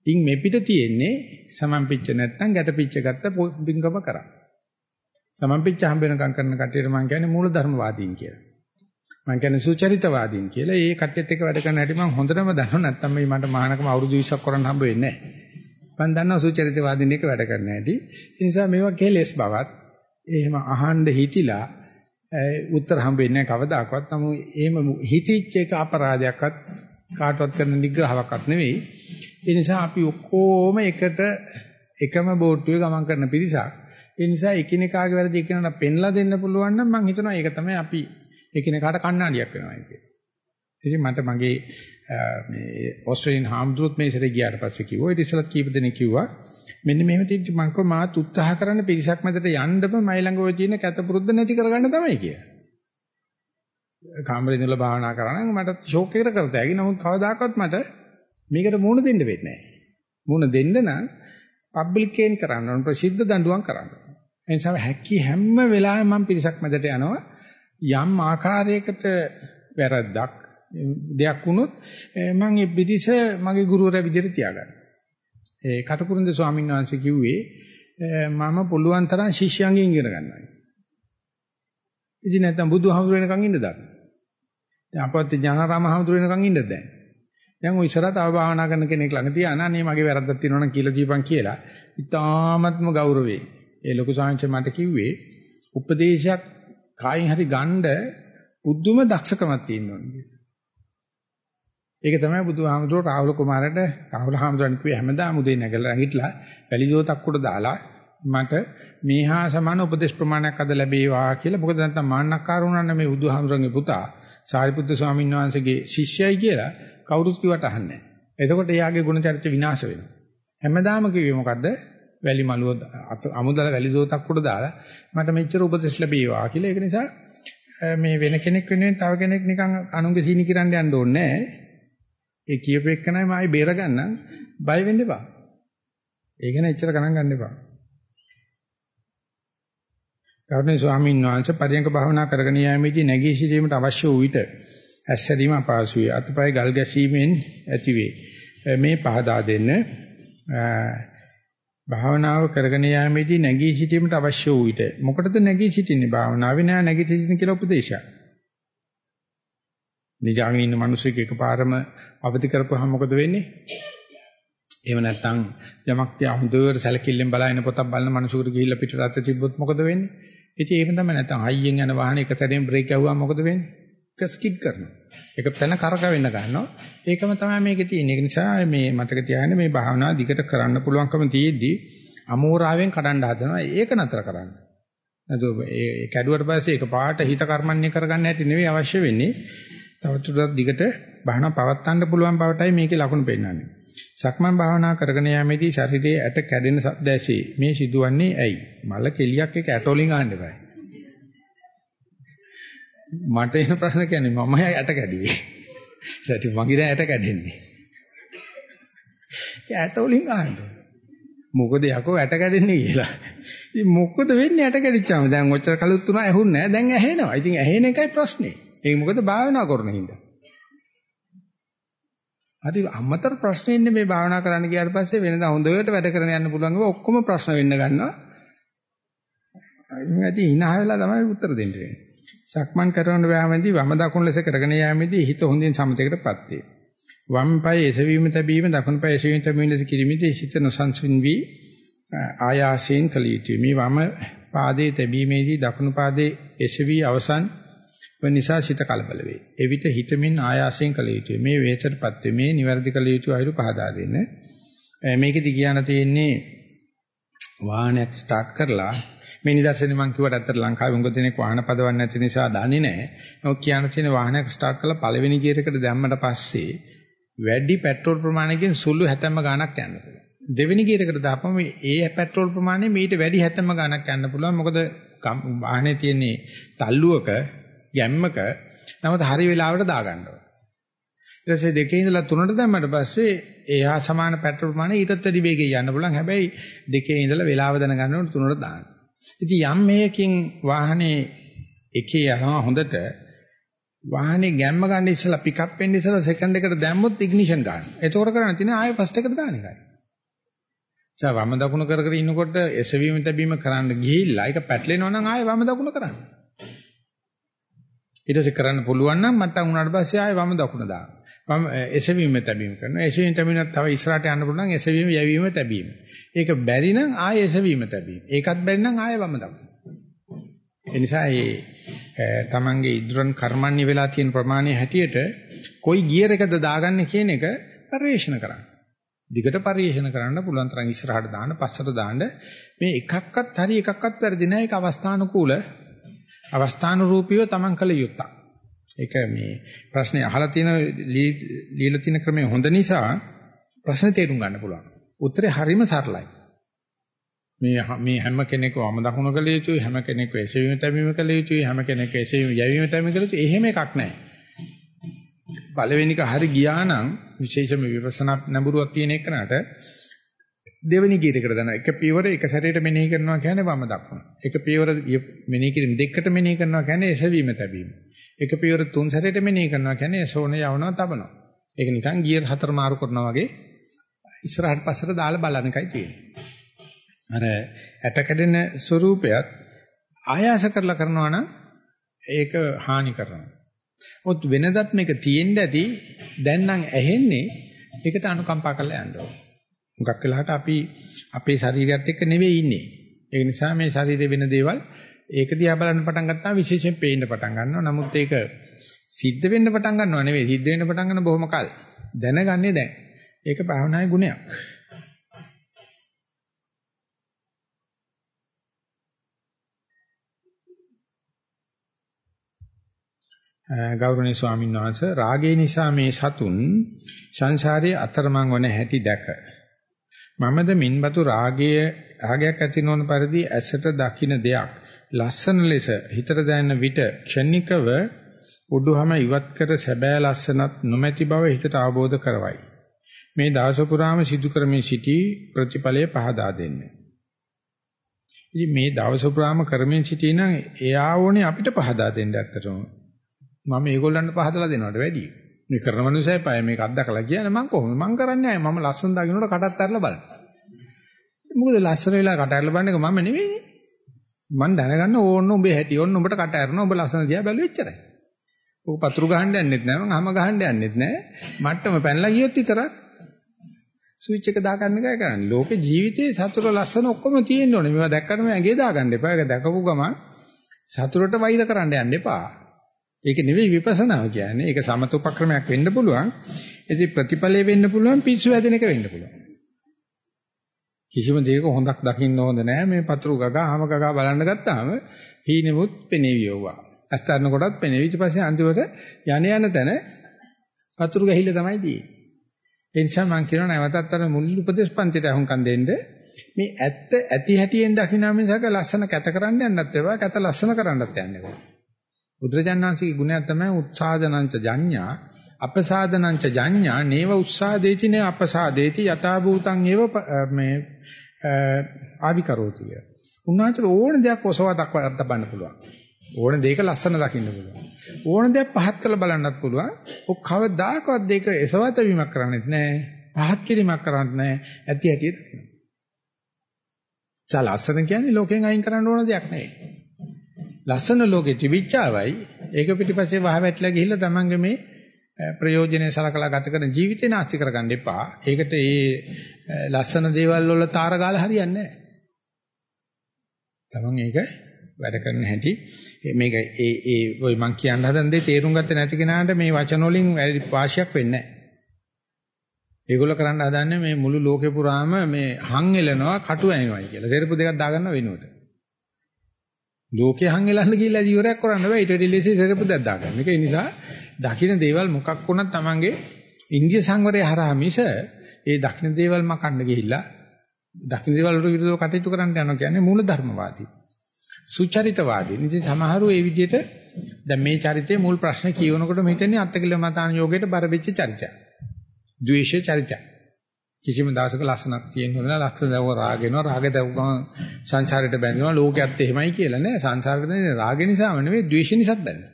ඉන් මේ පිට තියෙන්නේ සමන් පිච්ච නැත්තම් ගැට පිච්ච ගත්ත බින්ගම කරා. සමන් පිච්ච හම්බ වෙනකම් කරන කටියට මම කියන්නේ මූල ධර්මවාදීන් කියලා. මම කියන්නේ සුචරිතවාදීන් කියලා. ඒ කට්ටියත් එක්ක වැඩ කරන හැටි මම හොඳටම දන්නවා නැත්තම් මේ මට මහානකම අවුරුදු 20ක් කරන් හම්බ වෙන්නේ නැහැ. මම දන්නවා සුචරිතවාදීන් එක වැඩ කරන්න ඇති. ඒ නිසා මේවා කෙලෙස් බවත් එහෙම අහන්න හිතිලා උත්තර හම්බෙන්නේ කවදාකවත්. නමුත් එහෙම හිතිච්ච එක අපරාධයක්වත් කාටවත් කරන නිග්‍රහයක්වත් නෙවෙයි. ඒ නිසා අපි ඔක්කොම එකට එකම බෝට්ටුවේ ගමන් කරන පිරිසක්. ඒ නිසා එකිනෙකාගේ වැරදි එකිනෙකට පෙන්ලා දෙන්න පුළුවන් නම් මම හිතනවා ඒක තමයි අපි එකිනෙකාට කණ්ණාඩියක් වෙනවා කියන්නේ. ඉතින් මට මගේ මේ ඕස්ට්‍රේලියානු හාමුදුරුවෝ මේ ඉතල ගියාට පස්සේ කිව්වා ඊට ඉස්සෙල්ලා කීප දෙනෙක් කිව්වා මෙන්න මෙහෙම තියෙද්දි මම කව මාත් උත්සාහ කරන්න පිරිසක් මැදට යන්නම මයි ළඟ ඔය තියෙන කැතපුරුද්ද නැති කරගන්න තමයි කියලා. කාමරේ ඉඳලා භාවනා කරා නම් මට ෂෝක් එකකට කරතයි. නමුත් කවදාකවත් මට මේකට මුණ දෙන්න වෙන්නේ නැහැ. මුණ දෙන්න නම් පබ්ලික් කේන් කරන්න ඕන ප්‍රසිද්ධ දඬුවම් කරන්න. ඒ නිසා හැකි හැම වෙලාවෙම මම පිරිසක් මැදට යනවා යම් ආකාරයකට වැරද්දක් දෙයක් වුණොත් මම ඒ පිටිස මගේ ගුරුවරයා විදිහට තියාගන්නවා. ඒ කටුකුරුන්ද ස්වාමීන් වහන්සේ කිව්වේ මම පුළුවන් තරම් ශිෂ්‍යයන්ගෙන් ඉගෙන ගන්නවා. ඉතින් නැත්තම් බුදුහාමුදුර වෙනකන් ඉන්න දාන්න. දැන් අපවත් ඥානාරාම හාමුදුර වෙනකන් ඉන්නද දැන්. දැන් ඔය ඉස්සරහ තව භාවනා කරන කෙනෙක් ළඟ තියාන අනේ මගේ වැරද්දක් තියෙනවා නම් කියලා දීපන් කියලා. ඉතාමත්ම ගෞරවයෙන්. ඒ ලොකු සාංශ මට කිව්වේ උපදේශයක් කායින් හරි ගන්න බුද්ධුම දක්ෂකමක් තියෙනවා. ඒක තමයි බුදුහාමුදුරුවෝ රාහුල කුමාරට රාහුල හාමුදුරන් කිව්වේ හැමදාම උදේ නැගලා හිටලා වැලිජෝතක් උඩ දාලා මට මේහා සමාන උපදේශ ප්‍රමාණයක් අද ලැබේවා කියලා. මොකද නැත්නම් මාන්නක්කාර වුණා මේ බුදුහාමුදුරන්ගේ පුතා සාරිපුත්‍ර ස්වාමීන් වහන්සේගේ ශිෂ්‍යයි කියලා කවුරුත් කිව්වට අහන්නේ නැහැ. එතකොට එයාගේ ගුණ චරිත විනාශ වෙනවා. හැමදාම කිව්වේ මොකද්ද? වැලි මලුව අමුදල වැලිජෝතක් උඩ දාලා මට මෙච්චර උපදේශ ලැබේවා කියලා. ඒක නිසා මේ වෙන කෙනෙක් වෙනුවෙන් තව කෙනෙක් නිකන් අනුන්ගේ සීනි කිරන්න යන්න ඕනේ නැහැ. ඒ කියපු එක්කනයි මායි බේරගන්න බය වෙන්න එපා. ඒක නේ එච්චර ගණන් ගන්න එපා. ගෞරවනීය ස්වාමීන් වහන්සේ පරියංග භාවනා කරගෙන යාමේදී නැගී සිටීමට අවශ්‍ය වූ විට ඇස්සැදීම අපහසුය. අතපය ගල් ගැසීමෙන් ඇතිවේ. මේ පහදා දෙන්න භාවනාව කරගෙන යාමේදී නැගී සිටීමට අවශ්‍ය වූ විට මොකටද නැගී සිටින්නේ භාවනාවේ නෑ නැගී සිටින්න කියලා උපදේශයක්. නිදාගෙන ඉන්න මිනිස්සෙක් එකපාරම අවදි කරපුවාම මොකද වෙන්නේ? එහෙම නැත්නම් යමක් තියා හොඳට සැලකිල්ලෙන් බලන පොතක් බලන මිනිසෙකුට ගිහිල්ලා පිටරට තිබ්බොත් මොකද වෙන්නේ? ඉතින් ඒක තමයි නැත්නම් හයියෙන් යන වාහනේ එක සැරේම බ්‍රේක් ගැහුවාම මොකද වෙන්නේ? එක ස්කිඩ් කරනවා. ඒක පැන කරකවෙන්න ගන්නවා. ඒකම තමයි මේකේ තියෙන්නේ. ඒක නිසා මේ මතක තියාගන්න මේ භාවනාව දිගට කරන්න පුළුවන්කම තියෙද්දි අමෝරාවෙන් කඩන්න හදනවා. ඒක නතර කරන්න. නැතුව ඒ කැඩුවට පස්සේ ඒක පාට හිත කර්මන්නේ කරගන්න හැටි නෙවෙයි අවශ්‍ය වෙන්නේ. තවදුරටත් දිගට භාවනා පවත්වන්න පුළුවන් බවටයි මේකේ ලකුණු පෙන්වන්නේ. සක්මන් භාවනා කරගෙන යාමේදී ශරීරයේ ඇට කැඩෙන සද්ද ඇසේ. මේ සිදුවන්නේ ඇයි? මල කෙලියක් එක ඇටෝලින් ආන්න එපා. මට එන ප්‍රශ්න කියන්නේ මමයි ඇට කැඩුවේ. සත්‍ය මගේ දැන් ඇට කැඩෙන්නේ. ඒ ඇටෝලින් ආන්න. මොකද යකෝ ඇට කැඩෙන්නේ කියලා. ඉතින් මොකද වෙන්නේ ඇට කැඩිච්චාම දැන් ඔච්චර කලුත් තුනා ඇහුන්නේ නැහැ. දැන් ඇහෙනවා. ඉතින් ඇහෙන එකයි ප්‍රශ්නේ. ඒක මොකද භාවනා කරන හින්දා. හරි අමතර ප්‍රශ්න ඉන්නේ මේ භාවනා කරන්න ගියාට පස්සේ වෙනදා හොඳට වැඩ කරන යන්න පුළුවන් ඒවා ඔක්කොම ප්‍රශ්න වෙන්න ගන්නවා. ඉතින් ඇති hina වෙලා තමයි උත්තර දෙන්න වෙන්නේ. සක්මන් කරන වෑමදී වම දකුණු ලෙස කරගෙන යාමේදී හිත හොඳින් සමතේකටපත් වේ. වම් පාය එසවීම තැබීම දකුණු පාය එසවීම තැබීම ලෙස කිරීමේදී හිත නොසන්සුන් වී ආයාසයෙන් කළ යුතුයි. මේ වම පාදයේ තැබීමේදී දකුණු පාදයේ එසවි අවසන් වන නිසා සිත කලබල වේ. එවිට හිතමින් ආයාසයෙන් කළ යුතුය. මේ වේචරපත් වේ. මේ නිවැරදි කළ යුතු අයුරු පහදා දෙන්න. මේකෙදි කියන්න තියෙන්නේ වාහනයක් ස්ටාර්ට් කරලා මේ නිදර්ශනේ මම කිව්වට ඇත්තට ලංකාවේ උඟ දෙනෙක් වාහන පදවන්නේ නැති නිසා දන්නේ නැහැ. නමුත් කියන්න තියෙන වාහනයක් ස්ටාර්ට් කරලා පළවෙනි ගියර් එකට දැම්මට පස්සේ වැඩි පෙට්‍රෝල් ප්‍රමාණයකින් සුළු හැතැම්ම ගාණක් යන්න පුළුවන්. දෙවෙනි ගියර් එකට දාපම ඒ පෙට්‍රෝල් ප්‍රමාණය මීට වැඩි හැතැම්ම ගාණක් යන්න පුළුවන්. මොකද වාහනේ තියෙන්නේ තල්ලුවක ගැම්මක නමුත් හරි වෙලාවට දාගන්න ඕනේ. ඊට පස්සේ දෙකේ ඉඳලා තුනට දැම්මට පස්සේ එහා සමාන පැට්‍රල් ප්‍රමාණය ඊටත් වැඩි වේගෙන් යන්න පුළුවන්. හැබැයි දෙකේ ඉඳලා වෙලාව දැනගන්න ඕනේ තුනට දාන්න. ඉතින් යම් මේකින් වාහනේ එකේ යනවා හොඳට වාහනේ ගැම්ම ගන්න ඉස්සලා පිකප් වෙන්න ඉස්සලා සෙකන්ඩ් එකට දැම්මොත් ඉග්නිෂන් ගන්න. එතකොට කරන්න තියෙන්නේ ආයෙ ෆස්ට් එකට දාන එකයි. ඒ වම දකුණ කර කර ඉන්නකොට එසවීම තැබීම කරන්න ගිහිල්ලා ඒක පැටලෙනවා නම් ආයෙ වම දකුණ කරන්න. ඊට පස්සේ කරන්න පුළුවන් නම් මට්ටම් වුණාට පස්සේ ආයෙ වම දකුණ දාන්න. මම එසවීම තැබීම කරනවා. එසවීම තැබීමත් තව ඉස්සරහට යන්න පුළුවන් එසවීම යැවීම තැබීම. ඒක බැරි නම් ආයෙ එසවීම තැබීම. ඒකත් බැරි නම් ආයෙ වම දක්වන. ඒ නිසා මේ තමන්ගේ ඉදරන් කර්මන්නේ වෙලා තියෙන ප්‍රමාණය හැටියට කොයි ගියර් එකද දාගන්නේ කියන එක පරිශන කරන්න. දිගට පරිශන කරන්න පුළුවන් තරම් ඉස්සරහට දාන්න පස්සට දාන්න මේ එකක්වත් හරි එකක්වත් වැරදි නෑ ඒක අවස්ථානුකූල අවස්ථානුරූපීව තමන් කළ යුත්තක්. ඒක මේ ප්‍රශ්නේ අහලා තියෙන লীලා තියෙන ක්‍රමය හොඳ නිසා ප්‍රශ්නේ තේරුම් ගන්න පුළුවන්. උත්තරේ හරිම සරලයි. මේ මේ හැම කෙනෙකුම වම දකුණ කළ යුතුයි හැම කෙනෙකුම එසවීම තැබීම කළ යුතුයි හැම කෙනෙකුම එසවීම යැවීම තැබීම කළ යුතුයි එහෙම එකක් නැහැ. පළවෙනික හරි ගියා නම් විශේෂම විපස්සනා නඹුරුවක් තියෙන එකනට දෙවෙනි ගීතයකට දාන එක පියවර එක සැරේට මෙනෙහි කරනවා කියන්නේ වම දකුණ. එක පියවර මෙනෙහි කිරීම දෙකට මෙනෙහි කරනවා කියන්නේ එසවීම තැබීම. එක පියවර තුන් සැරේට මෙනෙහි කරනවා කියන්නේ එසෝන යවනවා තබනවා. ඒක නිකන් ගියර් හතර මාරු කරනවා වගේ ඉස්සරහට පස්සට දාලා බලන එකයි තියෙන්නේ. අර ඇට කැඩෙන ස්වરૂපයත් ආයාස කරලා කරනවා නම් ඒක හානි කරනවා. මොකද වෙනදත් මේක තියෙන්න ඇති දැන් නම් ඇහෙන්නේ ඒකට අනුකම්පා කරලා යන්න ඕන. මුගක් වෙලාවට අපි අපේ ශරීරයත් එක්ක නෙවෙයි ඉන්නේ. ඒ නිසා මේ ශරීරේ වෙන දේවල් ඒක දිහා බලන්න පටන් ගත්තාම විශේෂයෙන් පේන්න පටන් ගන්නවා. නමුත් ඒක සිද්ධ වෙන්න පටන් ගන්නව නෙවෙයි. සිද්ධ වෙන්න පටන් ගන්න බොහොම කල්. දැනගන්නේ දැන්. ඒක භාවනාවේ ගුණයක්. ගෞරවනීය ස්වාමීන් වහන්සේ රාගය නිසා මේ සතුන් සංසාරයේ අතරමං වන හැටි දැක මමද මින්බතු රාගය රාගයක් ඇති නොවන පරිදි ඇසට දකින්න දෙයක්. ලස්සන ලෙස හිතට දැනෙන විට ක්ෂණිකව උඩුහම ඉවත් කර සැබෑ ලස්සනත් නොමැති බව හිතට අවබෝධ කරවයි. මේ දවස පුරාම සිදු කරමින් සිටි ප්‍රතිඵලය පහදා දෙන්නේ. ඉතින් මේ දවස පුරාම කරමින් සිටිනම් එයා ඕනේ අපිට පහදා දෙන්න ඇත්තටම. මම ඒගොල්ලන්ට පහදලා දෙනවට වැඩියි. මේ කරන මනුස්සය පය මේක අත්දකලා කියන්නේ මම කොහොමද? මම කරන්නේ නැහැ. මම ලස්සන දාගෙනට කටත් අරලා බලන්න. මොකද ලස්සන වෙලා කට අරලා බලන එක මම නෙවෙයිනේ. මම දැනගන්න ඕන්න උඹේ හැටි ඕන්න උඹට කට අරනවා උඹ ලස්සන දිහා බැලුවෙ එච්චරයි. ඔක පතුරු ගහන්න යන්නෙත් නැහැ මම හැම ගහන්න යන්නෙත් නැහැ. මට්ටම පැනලා ගියොත් විතරක් ස්විච් එක දාගන්න එකයි කරන්නේ. ලෝකේ ජීවිතේ සතුට ලස්සන ඔක්කොම තියෙන්න ඕනේ. මේවා දැක්කම ඇඟේ දාගන්න එපා. ඒක දැකපු ගමන් සතුටට වෛර කරන්න යන්න එපා. ඒක නෙවෙයි විපස්සනාව කියන්නේ. ඒක සමත උපක්‍රමයක් වෙන්න පුළුවන්. ඉතින් ප්‍රතිඵලය වෙන්න පුළුවන් පිස්සු හැදෙන එක වෙන්න පුළුවන්. කිසිම දෙයක හොඳක් දකින්න හොඳ නැහැ. මේ පතුරු ගගා, හැම ගගා බලන්න ගත්තාම හීනෙමුත් පෙනේවියෝවා. අස්තරන කොටත් පෙනේවි. ඊට පස්සේ අන්තිමට යණ යන තැන පතුරු ගහිල්ල තමයි තියෙන්නේ. ඒ නිසා මම කියනවා නැවතත් අර මුල් උපදේශ පන්තිට අහුම්කම් දෙන්න මේ ඇත්ත ඇති හැටියෙන් දකින්න මිසක ලස්සන කැත කරන්න යන්නත් එපා කැත ලස්සන කරන්නත් යන්න එපා. බුදුරජාණන්සේගේ ගුණයක් තමයි උත්සාදනංච ජඤ්ඤා අපසාදනංච ජඤ්ඤා නේව උත්සාදේති නේ අපසාදේති යථා භූතං ඒව මේ ආවිකරෝතිය. උන්වහන්සේ ඕන දෙයක් ඔසවා දක්වා තබන්න පුළුවන්. ඕන දෙයක ලස්සන දකින්න පුළුවන්. ඕන දෙයක් පහත් කරලා බලන්නත් පුළුවන්. ඔක් කවදාකවත් දෙයක එසවත වීමක් කරන්නේත් නැහැ. පහත් කිරීමක් කරන්නත් නැහැ. ඇති ඇති දකින්න. සලස්සන කියන්නේ ලෝකෙන් අයින් කරන්න ඕන දෙයක් නෙවෙයි. ලස්සන ලෝකෙ තිබිච්චාවයි ඒක පිටිපස්සේ වහවැట్లా ගිහිල්ලා තමන්ගේ මේ ප්‍රයෝජනේ සලකලා ගත කරන ජීවිතේ නාස්ති කරගන්න එපා. ඒකට ඒ ලස්සන දේවල් වල තාර ගාලා හරියන්නේ නැහැ. තමන් ඒක වැඩ කරන හැටි මේක ඒ ඒ ඔය මං කියන්න හදන දේ තේරුම් ගත්තේ නැති කෙනාට මේ වචන වලින් වාසියක් වෙන්නේ නැහැ. ඒගොල්ලෝ කරන්න හදන්නේ මේ මුළු ලෝකේ පුරාම මේ හං එලනවා කටු ඇනිනවයි කියලා. සෙරපු දෙකක් දාගන්න වෙනුවට. ලෝකේ හංගෙලන්න කියලා ඉවරයක් කරන්න බෑ ඊට වැඩි ලෙසි සරපු දැක් දාගන්න. ඒක නිසා දකින්න දේවල් මොකක් වුණත් Tamange ඉන්දිය සංවරය හරහා මිස ඒ දකින්න දේවල් මකන්න ගිහිල්ලා දකින්න දේවල් වලට විරුද්ධව කටයුතු කරන්න යනවා කියන්නේ මූල ධර්මවාදී. සුචරිතවාදී. ඉතින් සමහරව ඒ විදිහට දැන් මේ චරිතයේ මුල් ප්‍රශ්න කියවනකොට මෙතන අත්කල මතාන යෝගයට බර වෙච්ච චරිතයක්. ද්වේෂ චරිතයක්. කිසිම දවසක ලස්සනක් තියෙන්න ඕන නැහැ. ලක්ෂ දවව රාග වෙනවා. රාග දවව ගමන් සංසාරයට බැඳෙනවා. ලෝකයේත් එහෙමයි කියලා නෑ. සංසාරයට බැඳෙන්නේ රාග නිසාම නෙවෙයි, ද්වේෂ නිසාත් බැඳෙනවා.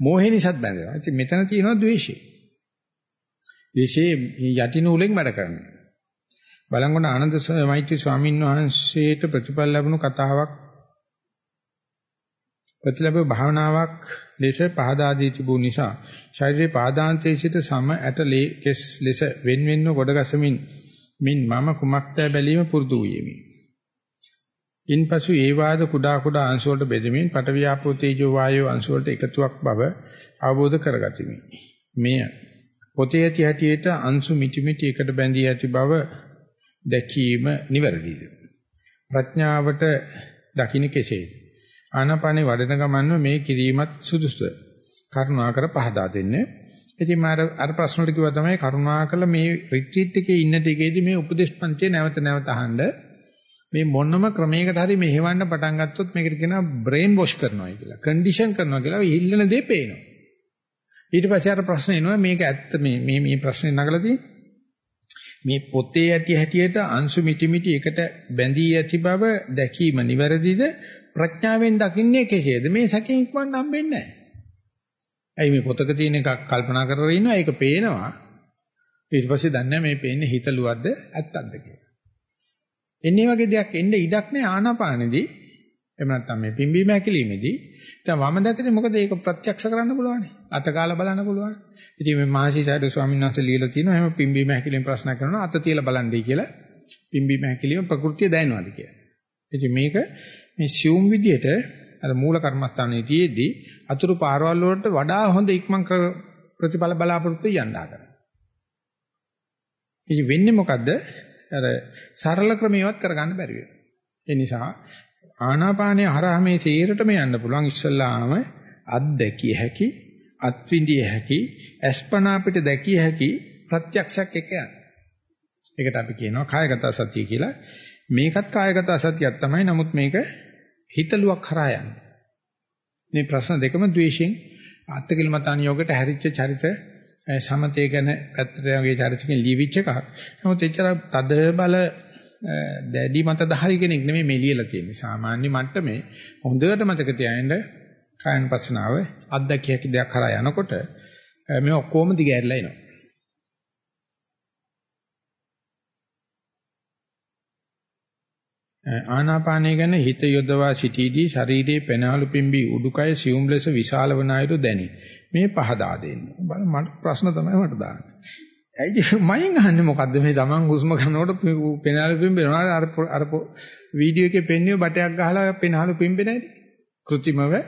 මෝහේ නිසාත් බැඳෙනවා. ඉතින් මෙතන තියෙනවා ද්වේෂය. ද්වේෂයේ යටි නූලෙන් වැඩ කරනවා. බලංගොඩ ආනන්ද මෛත්‍රී ස්වාමීන් වහන්සේට ප්‍රතිඵල ලැබුණු කතාවක් ප්‍රතිලබ භාවනාවක් ලෙස පහදා දී තිබු නිසා ශරීරයේ පාදාන්තයේ සිට සම ඇට කෙස් ලෙස වෙන්වෙන්ව ගොඩගසමින් මින් මම කුමක්ද බැලීම පුරුදු වූයෙමි. ඉන්පසු ඒ වාද කුඩා කුඩා අංශ වලට බෙදමින් පටවියාපෝ තේජෝ වායෝ අංශ වලට එකතුවක් බව අවබෝධ කරගතිමි. මෙය පොතේ ඇති හැටියට අංශු මිටි මිටි එකට බැඳී ඇති බව දැකීම නිවැරදිද? ප්‍රඥාවට දකින්න කෙසේද? ආනාපානේ වඩන ගමන්ව මේ කිරීමත් සුදුසුද? කරුණාකර පහදා දෙන්න. ඉතින් මම අර ප්‍රශ්න වලට කිව්වා තමයි කරුණාකර මේ රිට්‍රීට් එකේ ඉන්න ටිකේදී මේ උපදේශ පන්තිය නැවත නැවත අහන්න මේ මොනම ක්‍රමයකට හරි මෙහෙවන්න පටන් ගත්තොත් මේකට කියනවා බ්‍රේන් වොෂ් කරනවා කියලා. කන්ඩිෂන් කරනවා කියලා ඉල්ලන දේ පේනවා. ඊට පස්සේ අර ප්‍රශ්න එනවා මේක ඇත්ත මේ මේ මේ ප්‍රශ්නේ නගලා තියෙන්නේ. මේ පොතේ ඇති හැටියට අංශු මිටි මිටි එකට බැඳී ඇති බව දැකීම නිවැරදිද ප්‍රඥාවෙන් දකින්නේ කෙසේද මේ සැකෙන් ඉක්මවන්න හම්බෙන්නේ නැහැ. ඇයි මේ පොතක තියෙන එකක් කල්පනා කරගෙන ඉන්නවා ඒක පේනවා. ඊට පස්සේ දන්නේ මේ පේන්නේ හිතලුවද්ද ඇත්තක්ද කියලා. එන්නේ වගේ දෙයක් එන්න ඉඩක් නැහැ ආනාපානෙදී. එහෙම නැත්නම් මේ පිම්බීම හැකිලිමේදී. දැන් වම දැකදී මොකද ඒක ප්‍රත්‍යක්ෂ කරන්න පුළුවන්. අතකාලා බලන්න පුළුවන්. ඉතින් මේ මහසීසාරද ස්වාමීන් වහන්සේ ලියලා තියෙනවා එහෙම පිම්බීම හැකිලිම ප්‍රශ්න කරනවා අත තියලා බලන්නයි කියලා. පිම්බීම හැකිලිම ප්‍රകൃතිය දැනනවාද කියලා. ඉතින් මේක මේ සියුම් විදියට අර මූල කර්මස්ථානයේ තියේදී අතුරු පාරවල් වලට වඩා හොඳ ඉක්මන් ප්‍රතිඵල බලාපොරොත්තු යන්න හදනවා. ඉතින් වෙන්නේ මොකද්ද? අර සරල ක්‍රමයවත් කරගන්න බැරි වෙනවා. ඒ නිසා ආනාපානයේ හරහා මේ තීරටම යන්න පුළුවන් ඉස්සල්ලාම අත්දැකිය හැකි, අත්විඳිය හැකි, අස්පනා අපිට දැකිය හැකි ප්‍රත්‍යක්ෂයක් එක යන. ඒකට අපි කියනවා කායගත සතිය කියලා. මේකත් කායගත සතියක් තමයි. නමුත් මේක හිතලුවක් කරා යන්නේ. මේ ප්‍රශ්න දෙකම ද්වේෂයෙන් අත්කිලමතාන යෝගයට හැරිච්ච චරිත සමතේ ගැන පැත්තට වගේ චරිතකින් ලියවිච්ච එකක්. නමුත් එච්චර තද බල දැඩි මතධාරී කෙනෙක් නෙමෙයි මේ ලියලා තියෙන්නේ. සාමාන්‍ය මට්ටමේ හොඳට මතක තියාගන්න කායන පස්සනාව අත්දැකිය හැකි දෙයක් කරා යනකොට මේ ඔක්කොම දිගහැරලා එනවා. ආනාපානය ගැන හිත යොදවා සිටීදී ශරීරයේ පෙනහළු පිම්බි උඩුකය සියුම් ලෙස විශාල වන අයුරු දැනේ. මේ පහදා දෙන්න. බලන්න මට ප්‍රශ්න තමයි මට දාන්නේ. ඇයි මයෙන් අහන්නේ මොකද්ද මේ Taman හුස්ම ගන්නකොට පෙනහළු පිම්බෙනවා අර අර වීඩියෝ එකේ පෙන්වුව බටයක් ගහලා පෙනහළු පිම්බෙන හැටි. કૃත්‍රිමව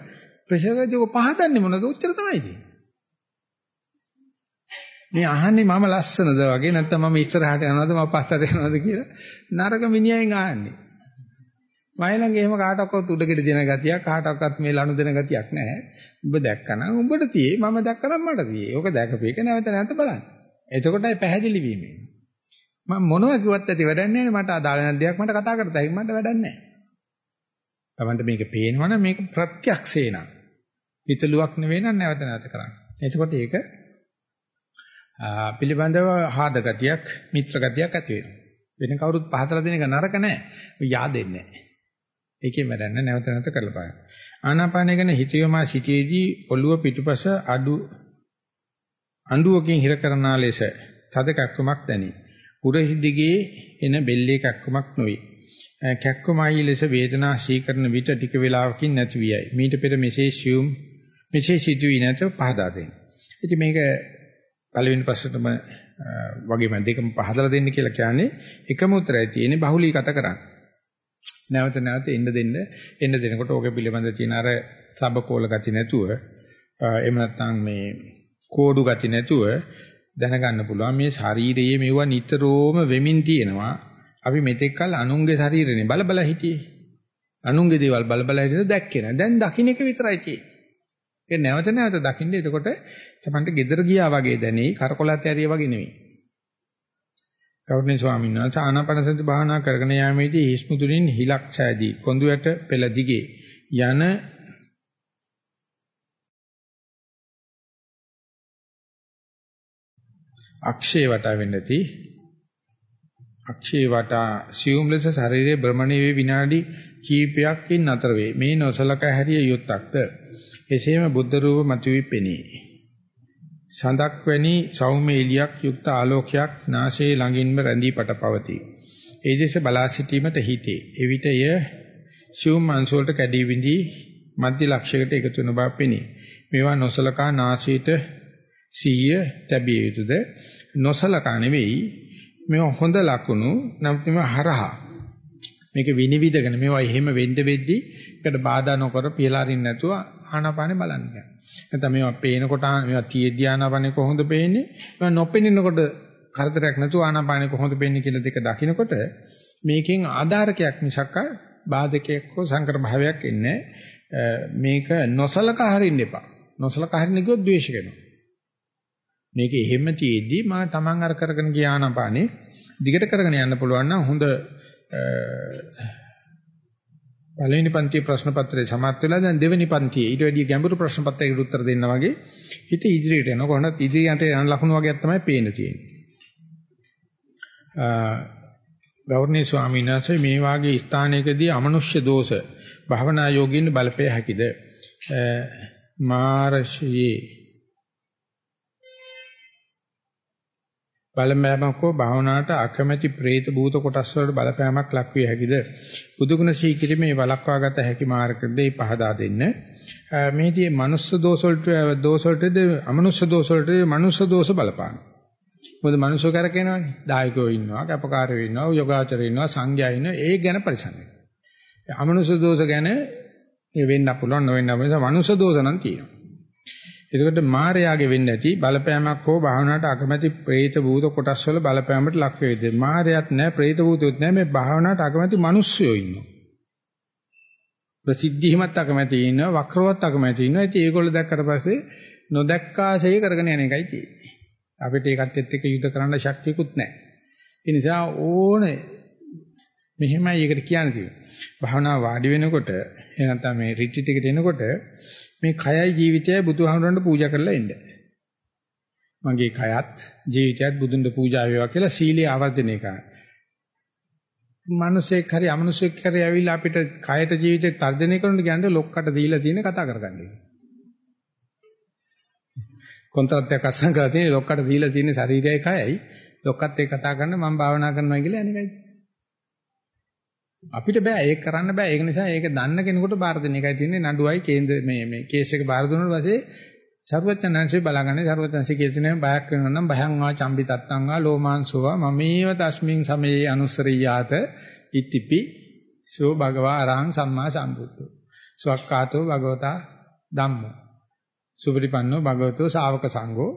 ප්‍රෙෂර් එකේ පහදන්නේ මොනවද? උච්චර තමයි තියෙන්නේ. මේ අහන්නේ මම ලස්සනද වගේ නැත්නම් මම ඉස්සරහට යනවද මම පස්සට යනවද කියලා නරක මිනිහෙන් අහන්නේ. මයි ළඟ එහෙම කාටවත් උඩගෙඩ දෙන ගතියක් කාටවත් මේ ලනු දෙන ගතියක් නැහැ. ඔබ දැක්කනම් උඹට තියේ මම දැක්කනම් මට තියේ. ඕක දැකපේක නැවත නැවත බලන්න. එතකොටයි පැහැදිලි වෙන්නේ. මම මොනවා කිව්වත් ඇති වැඩක් නැහැ මට අදාළ නැති දෙයක් මට කතා කරත හැකි මට වැඩක් නැහැ. තමන්ට මේක පේනවනම් මේක ප්‍රත්‍යක්ෂේ නම්. හිතලුවක් නෙවෙයි නම් නැවත නැවත කරන්න. එතකොට ඒක පිළිබඳව ආද ගතියක් මිත්‍ර ගතියක් ඇති වෙනවා. වෙන කවුරුත් පහතලා දෙන එක නරක නැහැ. yaadෙන්නේ නැහැ. ඒකෙන් වැඩන්න නැවත නැවත කරලා බලන්න. ආනාපානය ගැන හිත යොමා සිටියේදී ඔළුව පිටුපස අඩු අඬුවකින් හිර කරනා ලෙස තද කැක්කමක් දැනේ. උරහිදිගේ එන බෙල්ලේ කැක්කමක් නොවේ. කැක්කමයි ලෙස වේදනා සීකරන විට ටික වේලාවකින් නැති වියයි. මීට පෙර මෙසේ සියුම් මෙසේ සිදුවී නැතව පහදා දෙන්න. ඉතින් මේක පළවෙනි ප්‍රශ්නටම වගේම දෙකම පහදලා දෙන්න කියලා කියන්නේ එකම උත්තරය තියෙන්නේ බහුලීගත කරන්න. නැවත නැවත එන්න දෙන්න. එන්න දෙනකොට ඕක පිළිබඳ තියෙන අර සබකෝල ගති නැතුව එහෙම නැත්නම් මේ කෝඩු ගති නැතුව දැනගන්න පුළුවන්. මේ ශරීරයේ මේවා නිතරම වෙමින් තියෙනවා. අපි මෙතෙක් කල අනුන්ගේ ශරීරනේ බල බල හිටියේ. අනුන්ගේ දේවල් බල බල හිටියද දැක්කේ නැහැ. දැන් දකින්න එක විතරයි තියෙන්නේ. ඒ නැවත නැවත දකින්න. එතකොට තමන්ට gedara ගියා වගේ දැනෙයි කරකොලත් ඇරියා වගේ නෙවෙයි ගෞරවනීය ස්වාමීන් වහන්සේ ආනාපානසති භාවනා කරගෙන යාමේදී හිස්මුදුලින් හිලක් ඡායදී කොඳු යට පෙළ දිගේ යන අක්ෂේ වටා වෙන්නති අක්ෂේ වටා සියුම් ලෙස ශරීරයේ භ්‍රමණය වේ විනාඩි කිහිපයක්ින් අතර වේ. මේ නොසලකා හැරිය යුත්තක්ද? එසේම බුද්ධ රූප මතුවී පෙනේ. සඳක් වැනි සෞම්‍ය එලියක් යුක්ත ආලෝකයක් නාසයේ ළඟින්ම රැඳී පටපවතී. ඒ දෙස බලා සිටීමට හිතේ. එවිට එය සිවුම් අංශ වලට කැඩී විඳී මධ්‍ය ලක්ෂයකට එකතු වෙන බව පෙනේ. මේවා නොසලකා නාසයට සිහිය තැබිය යුතුද? නොසලකා නෙවෙයි මේවා හොඳ ලකුණු නම් මේවා හරහා මේක විනිවිදගෙන මේවා එහෙම වෙන්න වෙද්දි ඒකට බාධා නොකර පියලාරින් නැතුව ආනාපානේ බලන්න. නැත්නම් මේවා පේනකොට මේවා තියෙද්දී ආනාපානේ කොහොමද පේන්නේ? මේවා නොපෙනෙනකොට කරදරයක් නැතුව ආනාපානේ කොහොමද පේන්නේ කියලා දෙක දකිනකොට මේකෙන් ආධාරකයක් මිසක් බාධකයක් හෝ සංකර භාවයක් එන්නේ මේක නොසලකා හරින්න එපා. නොසලකා හරින්න ගියොත් ද්වේෂ කරනවා. මේක එහෙම තියේදී මම Taman අර කරගෙන ගිය ආනාපානේ දිගට කරගෙන යන්න පුළුවන් නම් හොඳ පළවෙනි පන්තියේ ප්‍රශ්න පත්‍රය සමත් වෙලා දැන් දෙවෙනි පන්තියේ ඊට වැඩිය ගැඹුරු ප්‍රශ්න පත්‍රයකට උත්තර දෙන්න වගේ හිත ඉදිරියට යන කොහොමද ඉදිරියට යන ලකුණු වගේක් තමයි පේන්න තියෙන්නේ. ගෞරවනීය ස්වාමීන් වහන්සේ මේ වාගේ ස්ථානයකදී අමනුෂ්‍ය දෝෂ භවනා යෝගින් බලපෑ හැකිද? මාරශී බලපෑමක් හෝ භාවනාවට අකමැති പ്രേත භූත කොටස් වලට බලපෑමක් ලක් විය හැකිද? බුදුගුණ සීකිරීමේ වළක්වාගත හැකි මාර්ගකදී පහදා දෙන්න. මේදී මනුස්ස දෝෂ වලට දෝෂ වලටද අමනුස්ස දෝෂ වලට මනුස්ස දෝෂ බලපාන. මොකද මනුස්සෝ කරකිනවනේ. දායකයෝ ඉන්නවා කැපකාරයෝ ඉන්නවා යෝගාචරයෝ ඉන්නවා සංඝයා ඉන්නවා. ඒ ගැන පරිසම් වෙනවා. අමනුස්ස දෝෂ ගැන ඒ වෙන්න පුළුවන් නොවෙන්න පුළුවන්. මනුස්ස දෝෂ නම් තියෙනවා. එතකොට මායාවේ වෙන්නේ නැති බලපෑමක් හෝ භාවනාවට අකමැති പ്രേත භූත කොටස් වල බලපෑමට ලක් වේද මායයක් නැහැ പ്രേත භූතයොත් නැහැ. මේ භාවනාවට අකමැති මිනිස්සුයෝ ඉන්නවා. ප්‍රසිද්ධිමත් අකමැති ඉන්නවා වක්‍රවත් අකමැති ඉන්නවා. ඉතින් ඒගොල්ලෝ දැක්කට පස්සේ නොදැක්කාසේ කරගෙන යන එකයි තියෙන්නේ. අපිට ඒකත් එක්ක යුද කරන්න ශක්තියකුත් නැහැ. ඒ නිසා ඕනේ මෙහෙමයි ඒකට කියන්නේ. භාවනා වාඩි වෙනකොට එහෙනම් තමයි රිට්‍රීට් එකට එනකොට මේ කයයි ජීවිතයයි බුදුහාමුදුරන්ට පූජා කරලා ඉන්න. මගේ කයත් ජීවිතයත් බුදුන්ට පූජා වේවා කියලා සීලය ආවර්ජනය කරනවා. මිනිසෙක් හරි අමනුෂෙක් හරි ඇවිල්ලා අපිට කයට ජීවිතේ තර්ජනය කරනට කියන්නේ ලොක්කට දීලා තියෙන කතා කරගන්නේ. කොන්ත්‍රාත්යක් අස්සම් කරලා තියෙන ලොක්කට දීලා තියෙන ශරීරයයි කයයි ලොක්කත් ඒ කතා කරන මම භාවනා කරනවා කියලා අනිකයි. අපිට බෑ ඒක කරන්න බෑ. ඒක නිසා ඒක දන්න කෙනෙකුට බාර දෙන එකයි තියෙන්නේ. නඩුවයි කේන්ද්‍ර මේ මේ කේස් එක බාර දුන්නාට පස්සේ සර්වඥාන්සේ බලාගන්නේ. සර්වඥාන්සේ කියන බයක් වෙනවා නම් භයං වා චම්බි තත්තං වා ලෝමාංසෝවා මමේව තස්මින් සමයේ අනුස්සරියාත ඉතිපි. සෝ භගවා අරහං සම්මා සම්බුද්ධෝ. සවක්කාතෝ භගවතා ධම්මෝ. සුපරිපන්නෝ භගවතෝ ශාවක සංඝෝ.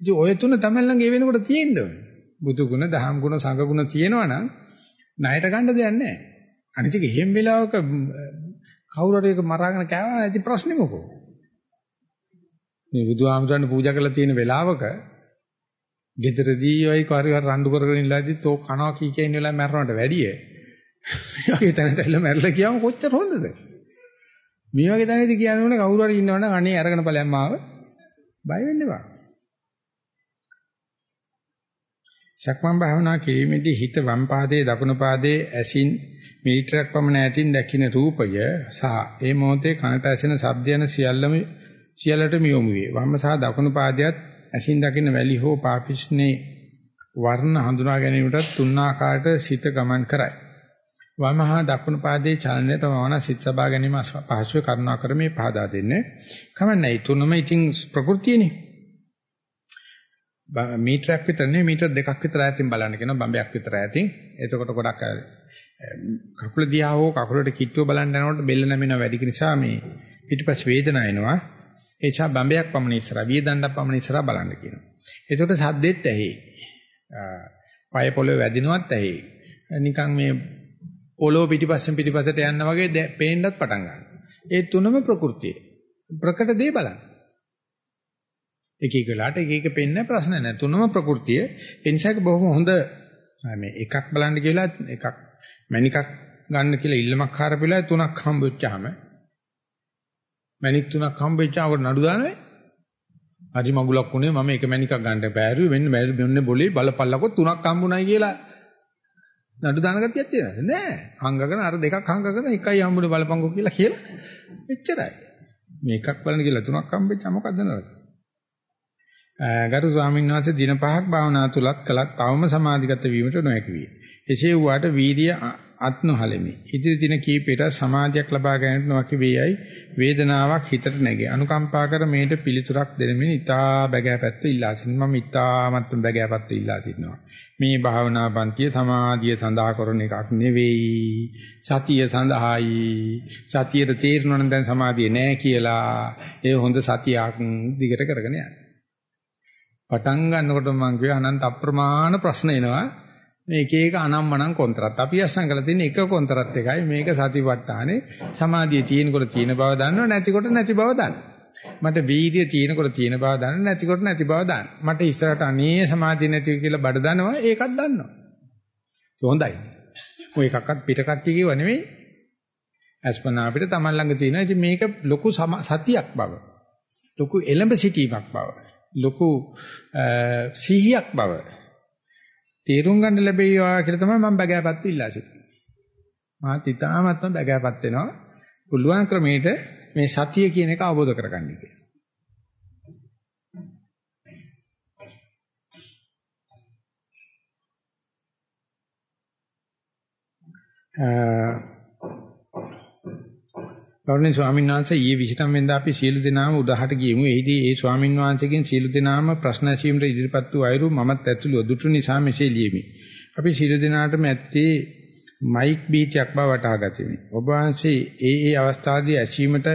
ඉතින් ඔය තුන තමයි ළඟ ඒ වෙනකොට තියෙන්න. ඕනේ බුදු ගුණ දහම් ගුණ සංඝ ගුණ තියෙනවා නම් ණයට ගන්න දෙයක් නැහැ. අනිත් එක එහෙම වෙලාවක කවුරු හරි එක මරාගෙන කෑවා නැති ප්‍රශ්නේ මොකෝ මේ බුදුහාමුදුරන් පූජා කරලා තියෙන වෙලාවක ගෙදරදී ඔය කාර්යවල රණ්ඩු කරගෙන ඉල්ලද්දි තෝ කනවා කී කියන වෙලාව මැරනවට වැඩිය. යගේ තැනට ඇවිල්ලා මැරලා කියවම කොච්චර හොඳද? මේ වගේ තැනදී කියන්නේ කවුරු හරි ඉන්නවනම් අනේ අරගෙන ඵලයන් මාව බය වෙන්න එපා. සක්මන් භාවනා කිරීමේදී හිත වම් පාදයේ දකුණු පාදයේ ඇසින් මීටරයක් පමණ ඈතින් දැකින රූපය සහ ඒ මොහොතේ කනට ඇසෙන ශබ්ද යන සියල්ලම සියල්ලටම යොමු වේ. වම් සහ දකුණු පාදයට ඇසින් දකින වැලි හෝ පාපිස්නේ වර්ණ හඳුනා ගැනීමට තුන් ආකාරයට සිත ගමන් කරයි. වම හා දකුණු පාදයේ චලනය තමවන සිත සබා ගැනීම පහසුවේ කරුණා කර මේ පහදා දෙන්නේ. කමන්නේ තුනම ඉතින් ප්‍රകൃතියනේ. මීටරයක් විතර නෙවෙයි මීටර දෙකක් විතර ඈතින් බලන්න කියනවා බම්බයක් විතර ඈතින්. එතකොට ගොඩක් කකුල දිහා හෝ කකුලට කිට්ටුව බලන්න යනකොට බෙල්ල නැමෙන වැඩි නිසා මේ පිටිපස්ස වේදනාව එනවා. ඒ නිසා බම්බයක් පමණ ඉස්සරහා වියදණ්ඩක් පමණ ඉස්සරහා බලන්න කියනවා. එතකොට සද්දෙත් ඇහි. පය පොළවේ වැදිනවත් ඇහි. නිකන් මේ පොළොව පිටිපස්සෙන් පිටිපස්සට යන්න වගේ පේන්නත් පටන් ගන්නවා. ඒ තුනම ප්‍රകൃතිය. ප්‍රකට දේ බලන්න. එක එක වෙලාවට එක එක පෙන්න ප්‍රශ්න නැහැ. තුනම ප්‍රകൃතිය. ඒ නිසා ඒක බොහොම හොඳ මේ එකක් බලන්න කියලා එකක් මණිකක් ගන්න කියලා ඉල්ලමක් හරපෙලා තුනක් හම්බ වෙච්චාම මණික් තුනක් හම්බෙච්චාකට නඩු දාන්නේ. හරි මගුලක් උනේ මම එක මණිකක් ගන්න බෑරුවේ මෙන්න මෙන්න බොලේ බලපල්ලකො තුනක් හම්බුනායි කියලා නඩු දාන ගතියක් තියෙනවද? නෑ. හංගගෙන අර දෙකක් හංගගෙන එකයි හම්බුනේ බලපංකෝ කියලා කියලා. එච්චරයි. මේ එකක් බලන්න කියලා තුනක් හම්බෙච්චා මොකද්ද නේද? ගරු ස්වාමීන් වහන්සේ දින පහක් භාවනා තුලත් කළත් තවම සමාධිගත වීමට නොහැකි විය. එසේ වුවාට වීර්ය අත් නොහලෙමි. ඉදිරි දින කීපයට සමාධියක් ලබා ගැනීමට නොකි වේයයි වේදනාවක් හිතට නැගේ. අනුකම්පා කර මේට පිළිතුරක් දෙනමින් ඊටා බැගෑපැත්ත ඉල්ලා සිටිනවා. මම ඊටාමත් බැගෑපැත්ත ඉල්ලා සිටිනවා. මේ භාවනා පන්තිය සමාධිය සඳහා කරන එකක් නෙවෙයි. සතිය සඳහායි. සතියට තේරෙනවා නම් දැන් සමාධිය නෑ කියලා. ඒ හොඳ සතියක් දිගට කරගෙන යන්න. පටන් ගන්නකොට මම කිව්වා අනන්ත අප්‍රමාණ ප්‍රශ්න එනවා. මේ එක එක අනම්මනම් කොන්තරත්. අපි අස්සම් කරලා තියෙන එක කොන්තරත් එකයි මේක සතිපට්ඨානේ සමාධිය තියෙනකොට තියෙන බව දන්නව නැතිකොට නැති බව දන්න. මට වීර්යය තියෙනකොට තියෙන බව දන්න නැතිකොට නැති බව දන්න. මට ඉස්සරහට අනේ සමාධිය නැති කියලා බඩ දනවා ඒකත් දන්නවා. හොඳයි. ඔය එකක්වත් පිට කට්ටිය කියව නෙමෙයි. අස්පනා අපිට තමන් ළඟ තියෙනවා. ඉතින් මේක ලොකු සතියක් බව. ලොකු එළඹ සිටීමක් බව. ලොකු සිහියක් බව. තේරුම් ගන්න ලැබෙයිවා කියලා තමයි මම බගෑපත් ඉල්ලා සිටින්නේ. මාත් ඊටාමත්ම බගෑපත් වෙනවා. පුළුවන් ක්‍රමයට මේ සතිය කියන එක අවබෝධ කරගන්න කියලා. ගෞරවනීය ස්වාමීන් වහන්සේ ඊයේ 29 වෙනිදා අපි සීල දෙනාම උදහට ගියමු. එහිදී ඒ ස්වාමීන් වහන්සේගෙන් සීල දෙනාම ප්‍රශ්න ඇසීමට ඉදිරිපත් වූ අයුරු මමත් ඇතුළු දුටු නිසා මෙසේ ලියමි. අපි සීල දෙනාටම ඇත්තේ මයික් බීචයක් බව වටහා ගතිමි. ඔබ වහන්සේ ඒ ඒ අවස්ථාවේදී ඇසීමට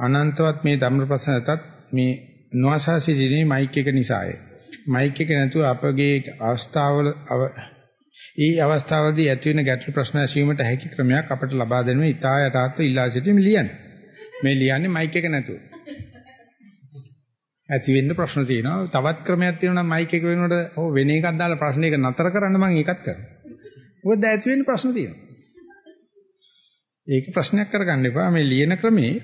අනන්තවත් මේ ධම්ම ප්‍රශ්නතත් මේ නොඅසා සිටිනේ මයික් එක නිසාය. මයික් එක නැතුව අපගේ අවස්ථාවල ඒ අවස්ථාවේදී ඇති වෙන ගැටළු ප්‍රශ්න ඇසීමට හැකි ක්‍රමයක් අපට ලබා දෙන්න ඉතා යටාත්ව ඉල්ලා සිටින්න ලියන්න. මේ ලියන්නේ මයික් එක නැතුව. ඇති වෙන්න ප්‍රශ්න තියෙනවා. තවත් ක්‍රමයක් තියෙනවා නම් මයික් එක වෙනකොට ඔව් වෙන එකක් දාලා ප්‍රශ්න එක නතර කරන්න මම ඒකත් කරනවා. මොකද ඇති වෙන්න ප්‍රශ්න තියෙනවා. ඒක ප්‍රශ්නයක් කරගන්න එපා. මේ ලියන ක්‍රමේ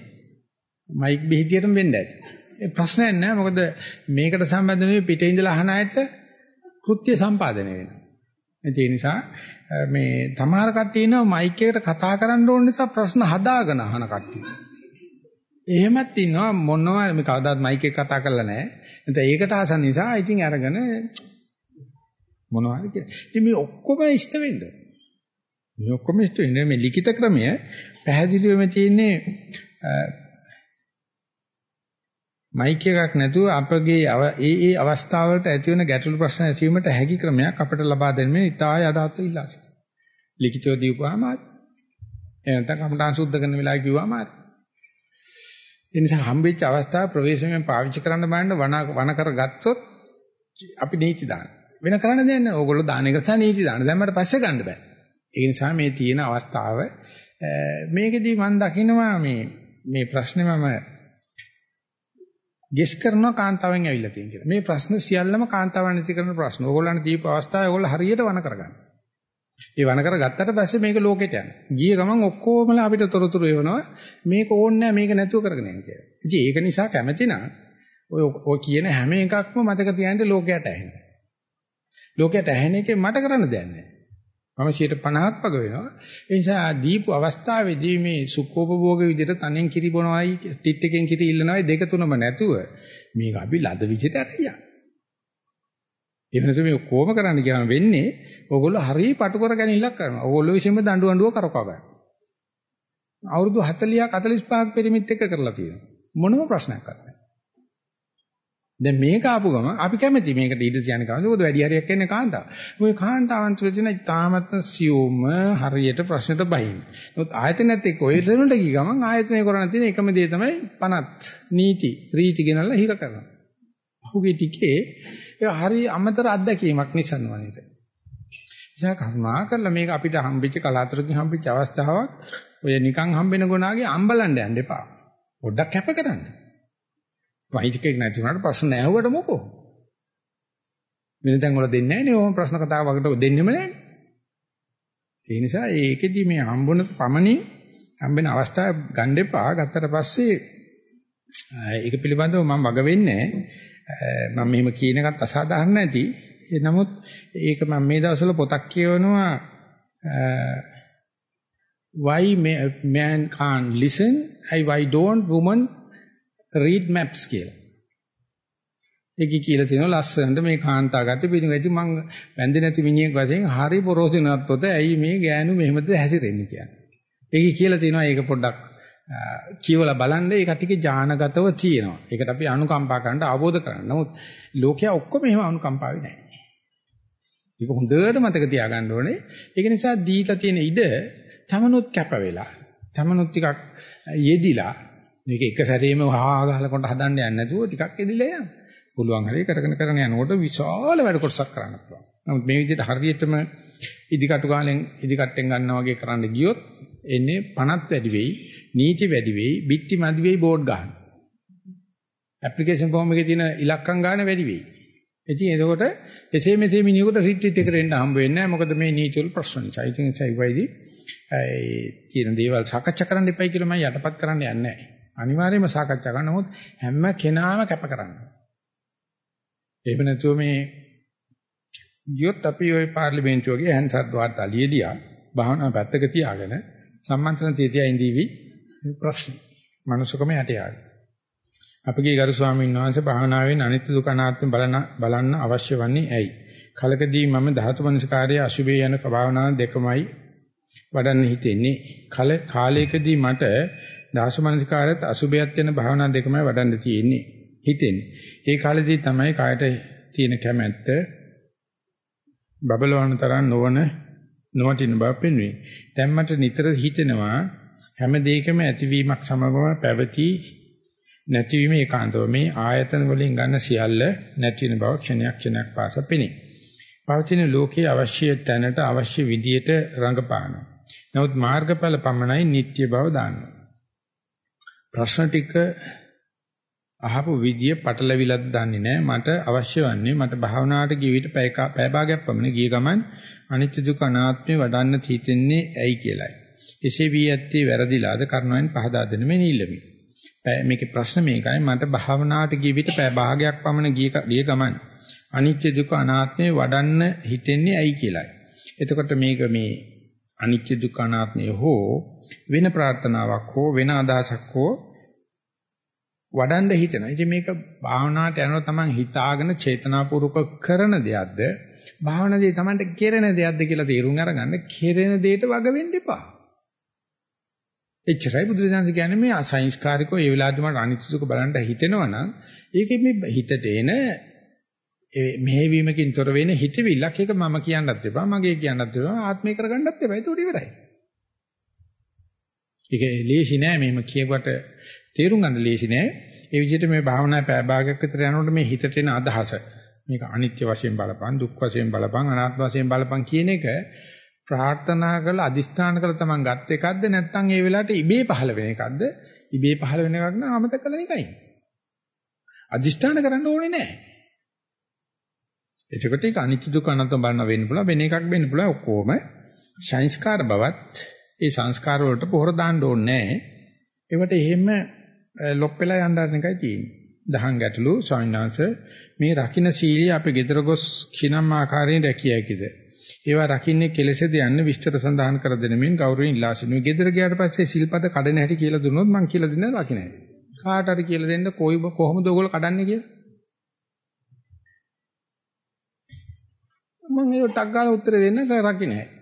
මයික් බෙහෙතියටම වෙන්න ඇති. ඒ ප්‍රශ්නයක් නෑ. මොකද මේකට සම්බන්ධ නෙවෙයි පිටේ ඉඳලා අහන අයට කෘත්‍ය සම්පාදනය වෙනවා. ඒ නිසා මේ තමාර කට්ටිය ඉන්නවා මයික් එකට කතා කරන්න ඕන නිසා ප්‍රශ්න හදාගෙන අහන කට්ටිය. එහෙමත් ඉන්නවා මොනවා මේ කවදාත් මයික් එක කතා කරලා නැහැ. නැත්නම් ඒකට ආසන්න නිසා ඉතින් අරගෙන මොනවා හරි කියලා. ඉතින් මේ ඔක්කොම ඉෂ්ට වෙන්න. මේ ඔක්කොම ඉෂ්ට වෙන්නේ මේ ලිඛිත ක්‍රමය පැහැදිලිවම තියෙන්නේ මයික් එකක් නැතුව අපගේ ඒ ඒ අවස්ථාවලට ඇති වෙන ගැටළු ප්‍රශ්න ඇසීමට හැකි ක්‍රමයක් අපට ලබා දෙන්නේ ඉතා යටහත් ඉල්ලා සිටිනවා. ලිඛිතව දීපුවාම එනත කමඨාන් සුද්ධ කරන වෙලාව කිව්වම හරි. ඒ නිසා හම්බෙච්ච අවස්ථාව ප්‍රවේශමෙන් පාවිච්චි කරන්න බෑන වණ වණ කරගත්තොත් අපි නීති දාන. වෙන කරන්න දෙයක් නැහැ. ඕගොල්ලෝ දාන එක නිසා නීති දාන. දැන් මට පස්සේ ගන්න බෑ. ඒ නිසා මේ තියෙන අවස්ථාව මේකෙදී මම දකිනවා මේ මේ ප්‍රශ්නේ මම ගෙස් කරනවා කාන්තාවෙන් ඇවිල්ලා තියෙන කියලා. මේ ප්‍රශ්න සියල්ලම කාන්තාවන් නැති කරන ප්‍රශ්න. ඕගොල්ලන්ට දීපු අවස්ථාවේ ඕගොල්ලෝ හරියට වණ කරගන්න. ඒ වණ කරගත්තට පස්සේ මේක ලෝකෙට යනවා. ගිය ගමන් ඔක්කොමලා අපිට තොරතුරු එවනවා. මේක ඕනේ නැහැ මේක නැතුව කරගෙන යන්න කියලා. ඉතින් ඒක නිසා කැමැති නම් ඔය ඔය කියන හැම එකක්ම මතක තියාගන්න ලෝකයට ඇහෙනවා. ලෝකයට ඇහෙන එකේ මට කරන්න දෙයක් නැහැ. මම 50ක් වගේ වෙනවා. ඒ නිසා දීපු අවස්ථාවේදී මේ සුඛෝපභෝග විදිහට තනෙන් කිරි බොනවයි ටිත් එකෙන් කිරි ඉල්ලනවයි දෙක තුනම නැතුව මේක අපි ලද විදිහට අරියා. ඒ වෙනස මේ කොහොම කරන්න කියන වෙන්නේ ඕගොල්ලෝ හරිය පටු කර ගැනීමක් කරනවා. ඕගොල්ලෝ විසින්ම දඬු අඬුව කරකව ගන්න. අවුරුදු 40ක් 45ක් පෙරිමිත් එක කරලා තියෙනවා. මොනම ප්‍රශ්නයක් නැහැ. දැන් මේක ආපු ගම අපි කැමති මේකට ඊට කියන්නේ කාන්තාව. මොකද වැඩි හරියක් එන්නේ කාන්තාව. මොකද කාන්තාවන් තුළ තියෙන ඉතාමත්ම සියුම් හරියට ප්‍රශ්නෙට බහින්. නමුත් ආයතනයත් එක්ක ඔය දෙන්නට ගිය ගමන් ආයතනය කරණ තියෙන එකම දේ තමයි පනත් නීති රීති ගෙනල්ලා හිර කරනවා. ඔහුගේ ටිකේ ඒ හරි අමතර අත්දැකීමක් නිසන්වනේට. නිසා කර්මා කරලා මේක අපිට හම්බෙච්ච කලාතුරකින් හම්බෙච්ච අවස්ථාවක් ඔය නිකන් හම්බෙන ගුණාගේ අම්බලන්න යන්න එපා. පොඩ්ඩක් කැප කරන්න. වෛදිකෙක් නැති වුණාට ප්‍රශ්න නැහුවට මොකෝ? වෙන තැන් වල දෙන්නේ නැහැ නේ ඕම ප්‍රශ්න කතා වකට දෙන්නෙම නැහැ. ඒ නිසා ඒකෙදි මේ හම්බුන පමණින් හම්බෙන අවස්ථාව ගන්න එපා. ගත්තට පස්සේ ඒක පිළිබඳව මම වග වෙන්නේ මම මෙහෙම කියන එකත් අසාධාරණ නැති. නමුත් ඒක මම මේ දවස්වල පොතක් කියවනවා why man can't listen why don't women read maps කියලා. ඒකේ කියලා තියෙනවා ලස්සනට මේ කාන්තාගත පිළිවෙති මං වැන්දේ නැති මිනිහෙක් වශයෙන් හරි පොරොසිනවත් පොත ඇයි මේ ගෑනු මෙහෙමද හැසිරෙන්නේ කියන්නේ. ඒකේ කියලා තියෙනවා ඒක පොඩ්ඩක් කියවලා බලන්න ඒ කටිගේ ඥානගතව තියෙනවා. ඒකට අපි අනුකම්පා කරන්න අවබෝධ කරගන්න. නමුත් ලෝකයා ඔක්කොම එහෙම අනුකම්පාවේ නැහැ. ඒක හොඳට මතක තියාගන්න ඕනේ. ඒක නිසා දීලා තියෙන ඉඩ තමනුත් කැප වෙලා තමනුත් ටිකක් යෙදිලා මේක එක සැරේම වහා ගහලා කොට හදන්න යන්නේ නැතුව ටිකක් යෙදිලා යන්න. පුළුවන් හරිය කරගෙන කරගෙන යනකොට විශාල වැඩ කොටසක් කරන්න පුළුවන්. නමුත් මේ විදිහට හරියටම ඉදිකටු ගාලෙන් ඉදිකට්ටෙන් ගන්නවා වගේ කරන්න ගියොත් එන්නේ පණත් වැඩි වෙයි, නීති වැඩි වෙයි, බිත්ති මදි වෙයි බෝඩ් ගන්න. ඇප්ලිකේෂන් ෆෝම් එකේ තියෙන ඉලක්කම් ගන්න වැඩි වෙයි. ඉතින් එතකොට එසේ මෙසේ මිනිහෙකුට රිට්‍රීට් එකට එන්න හම්බ වෙන්නේ නැහැ. මොකද මේ නීති වල ප්‍රශ්න නිසා. ඉතින් ඒයි වයිදී ඒ තියෙන දේවල් සාකච්ඡා කරන්න එපයි කියලා මම යටපත් කරන්න යන්නේ නැහැ. අනිවාර්යයෙන්ම සාකච්ඡා කරන්න. නමුත් හැම කෙනාම කැප කරනවා. එහෙම නැතුව මේ ගියොත් අපි ওই පාර්ලිමේන්තුවගේ හැන්සර්් වාර්තා ලියදියා භාවනා පැත්තක තියාගෙන සම්මන්ත්‍රණ තියතියා ඉඳීවි ප්‍රශ්න. මනුස්සකම යට යාවි. අපගේ ගරු ස්වාමීන් වහන්සේ භාවනාවෙන් අනිත්‍ය දුක අනාත්ම බලන බලන්න අවශ්‍ය වන්නේ ඇයි? කලකදී මම ධාතු මනසකාරයේ අසුබේ යන භාවනා දෙකමයි වඩන්න හිතෙන්නේ. කල කාලයකදී මට ධාතු මනසකාරයත් අසුබයත් වෙන භාවනා දෙකමයි වඩන්න තියෙන්නේ. හිතෙන්නේ. ඒ කාලෙදී තමයි කායට තියෙන කැමැත්ත බබලවන තරම් නොවන නොවටින බව පෙන්වන්නේ. දැන් මට නිතර හිතෙනවා හැම දෙයකම ඇතිවීමක් සමගම පැවති නැතිවීම ඒකාන්තව මේ ආයතන වලින් ගන්න සියල්ල නැති වෙන බව ක්ෂණයක් ක්ෂණයක් පාස පෙනේ. පවතින ලෝකයේ අවශ්‍ය තැනට අවශ්‍ය විදියට රඟපානවා. නමුත් මාර්ගඵල පමණයි නිට්ටය බව දාන්නවා. ප්‍රශ්න ටික අහපු විදිය පටලවිලක් දන්නේ නැහැ. මට අවශ්‍ය වන්නේ මට භාවනාවට ගිය විට පැය භාගයක් පමණ ගිය ගමන් අනිත්‍ය දුක අනාත්මේ වඩන්න තීතෙන්නේ ඇයි කියලයි. එසේ වී ඇත්තේ වැරදිලාද කරුණාවෙන් පහදා දෙන්න මේ නිල්ලමි. මේකේ ප්‍රශ්න මේකයි මට භාවනාවට ගිය විට පැය භාගයක් පමණ ගිය ගමන් අනිත්‍ය දුක අනාත්මේ වඩන්න හිතෙන්නේ ඇයි කියලයි. එතකොට මේක මේ අනිත්‍ය දුක අනාත්මය හෝ වෙන ප්‍රාර්ථනාවක් හෝ වෙන අදහසක් හෝ වඩන්න හිතෙනවා. ඉතින් මේක භාවනාවට යනවා තමන් හිතාගෙන චේතනාපූර්වක කරන දෙයක්ද භාවනාවේ තමන්ට කෙරෙන දෙයක්ද කියලා තේරුම් අරගන්න කෙරෙන දෙයට වග වෙන්න එපා. එච්චරයි බුදුරජාණන් කියන්නේ මේ අසංස්කාරිකව ඒ වෙලාවට මට අනිත්‍ය දුක බලන්න හිතෙනවා නම් ඒකෙ මේ හිතට එන ඒ මෙහෙවීමකින් තොර වෙන හිතවිල්ලක් ඒක මම කියන්නත් එපා මගේ කියන්නත් එපා ආත්මේ කරගන්නත් එපා ඒක උඩ ඉවරයි. ඒක ලේසි නෑ මේම කියවට. තේරුම් ගන්න ලේසි නෑ. ඒ විදිහට මේ භාවනා පැය භාගයක් විතර යනකොට මේ හිතට එන අදහස. මේක අනිත්‍ය වශයෙන් බලපං දුක් වශයෙන් බලපං අනාත්ම වශයෙන් බලපං කියන එක ප්‍රාර්ථනා කරලා අදිස්ථාන කරලා තමන් ගත් එකක්ද නැත්නම් ඒ වෙලාවට ඉබේ පහළ වෙන එකක්ද? ඉබේ පහළ වෙන එකක් නම් අමතක කළ එකයි. අදිස්ථාන කරන්න ඕනේ නැහැ එතකොට ඒක අනිත්‍ය දුක් අනාත්ම බලන වෙන්න පුළුවන් වෙන එකක් වෙන්න පුළුවන් ඔක්කොම. සංස්කාර බවත් ඒ සංස්කාර වලට පොහොර දාන්න ඕනේ නැහැ ඒවට එහෙම ලොප් වෙලා යන්න හදන එකයි තියෙන්නේ. දහං ගැටලු ස්වාමීනාංශ මේ රකින්න සීලිය අපේ gedara gos කිනම් ආකාරයෙන් රැකිය හැකිද? ඒවා රකින්නේ කෙලෙසද යන්න විස්තර සඳහන් කර දෙන මෙන් ගෞරවයෙන් ඉල්ලා සිටිනවා. gedara ගියාට පස්සේ සිල්පද කඩන හැටි කියලා දුන්නොත් මං කියලා දෙන්න රකින්න හැටි. කාට හරි කියලා දෙන්න කොයි කොහොමද ඔයගොල්ලෝ කඩන්නේ කියලා? මම ඒක ටක් ගාලා උත්තර දෙන්න රකින්න හැටි.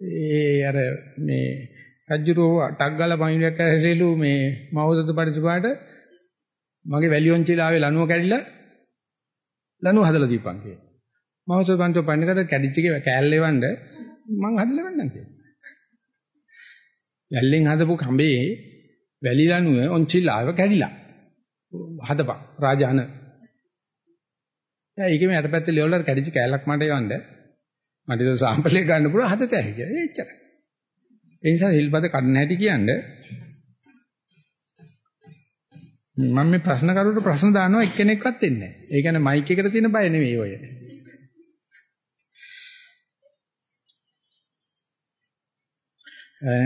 ඒ අර මේ රජුරෝ ටක් ගාලා පණිවිඩයක් ඇසෙලු මේ මහෞෂධ පරිසපාට මගේ වැලියොන්චිලාවේ ලණුව කැඩිලා ලණුව හදලා දීපන් කියලා. මහෞෂධ පන්තෝ පණිකට කැඩිච්ච එක කෑල්ලේ වණ්ඩ මං හදලා වෙන්නම් කියලා. වැල්ලෙන් හදපු කඹේ වැලි ලණුව ඔන්චිලාව කැඩිලා. හදපන් රාජාන. එයා ඒකෙම යටපැත්තේ ලෙවලර් කැඩිච්ච කෑල්ලක් මට යවන්න. මට ඒක සාම්පලයක් ගන්න පුළුවන් හදත ඇයි කියලා. එච්චරයි. ඒ නිසා හිල්පද කඩන හැටි කියන්නේ මම මේ ප්‍රශ්න කරුවට ප්‍රශ්න දානවා එක්කෙනෙක්වත් එන්නේ නැහැ. ඒ කියන්නේ මයික් එකට තියෙන බය නෙවෙයි ඔය.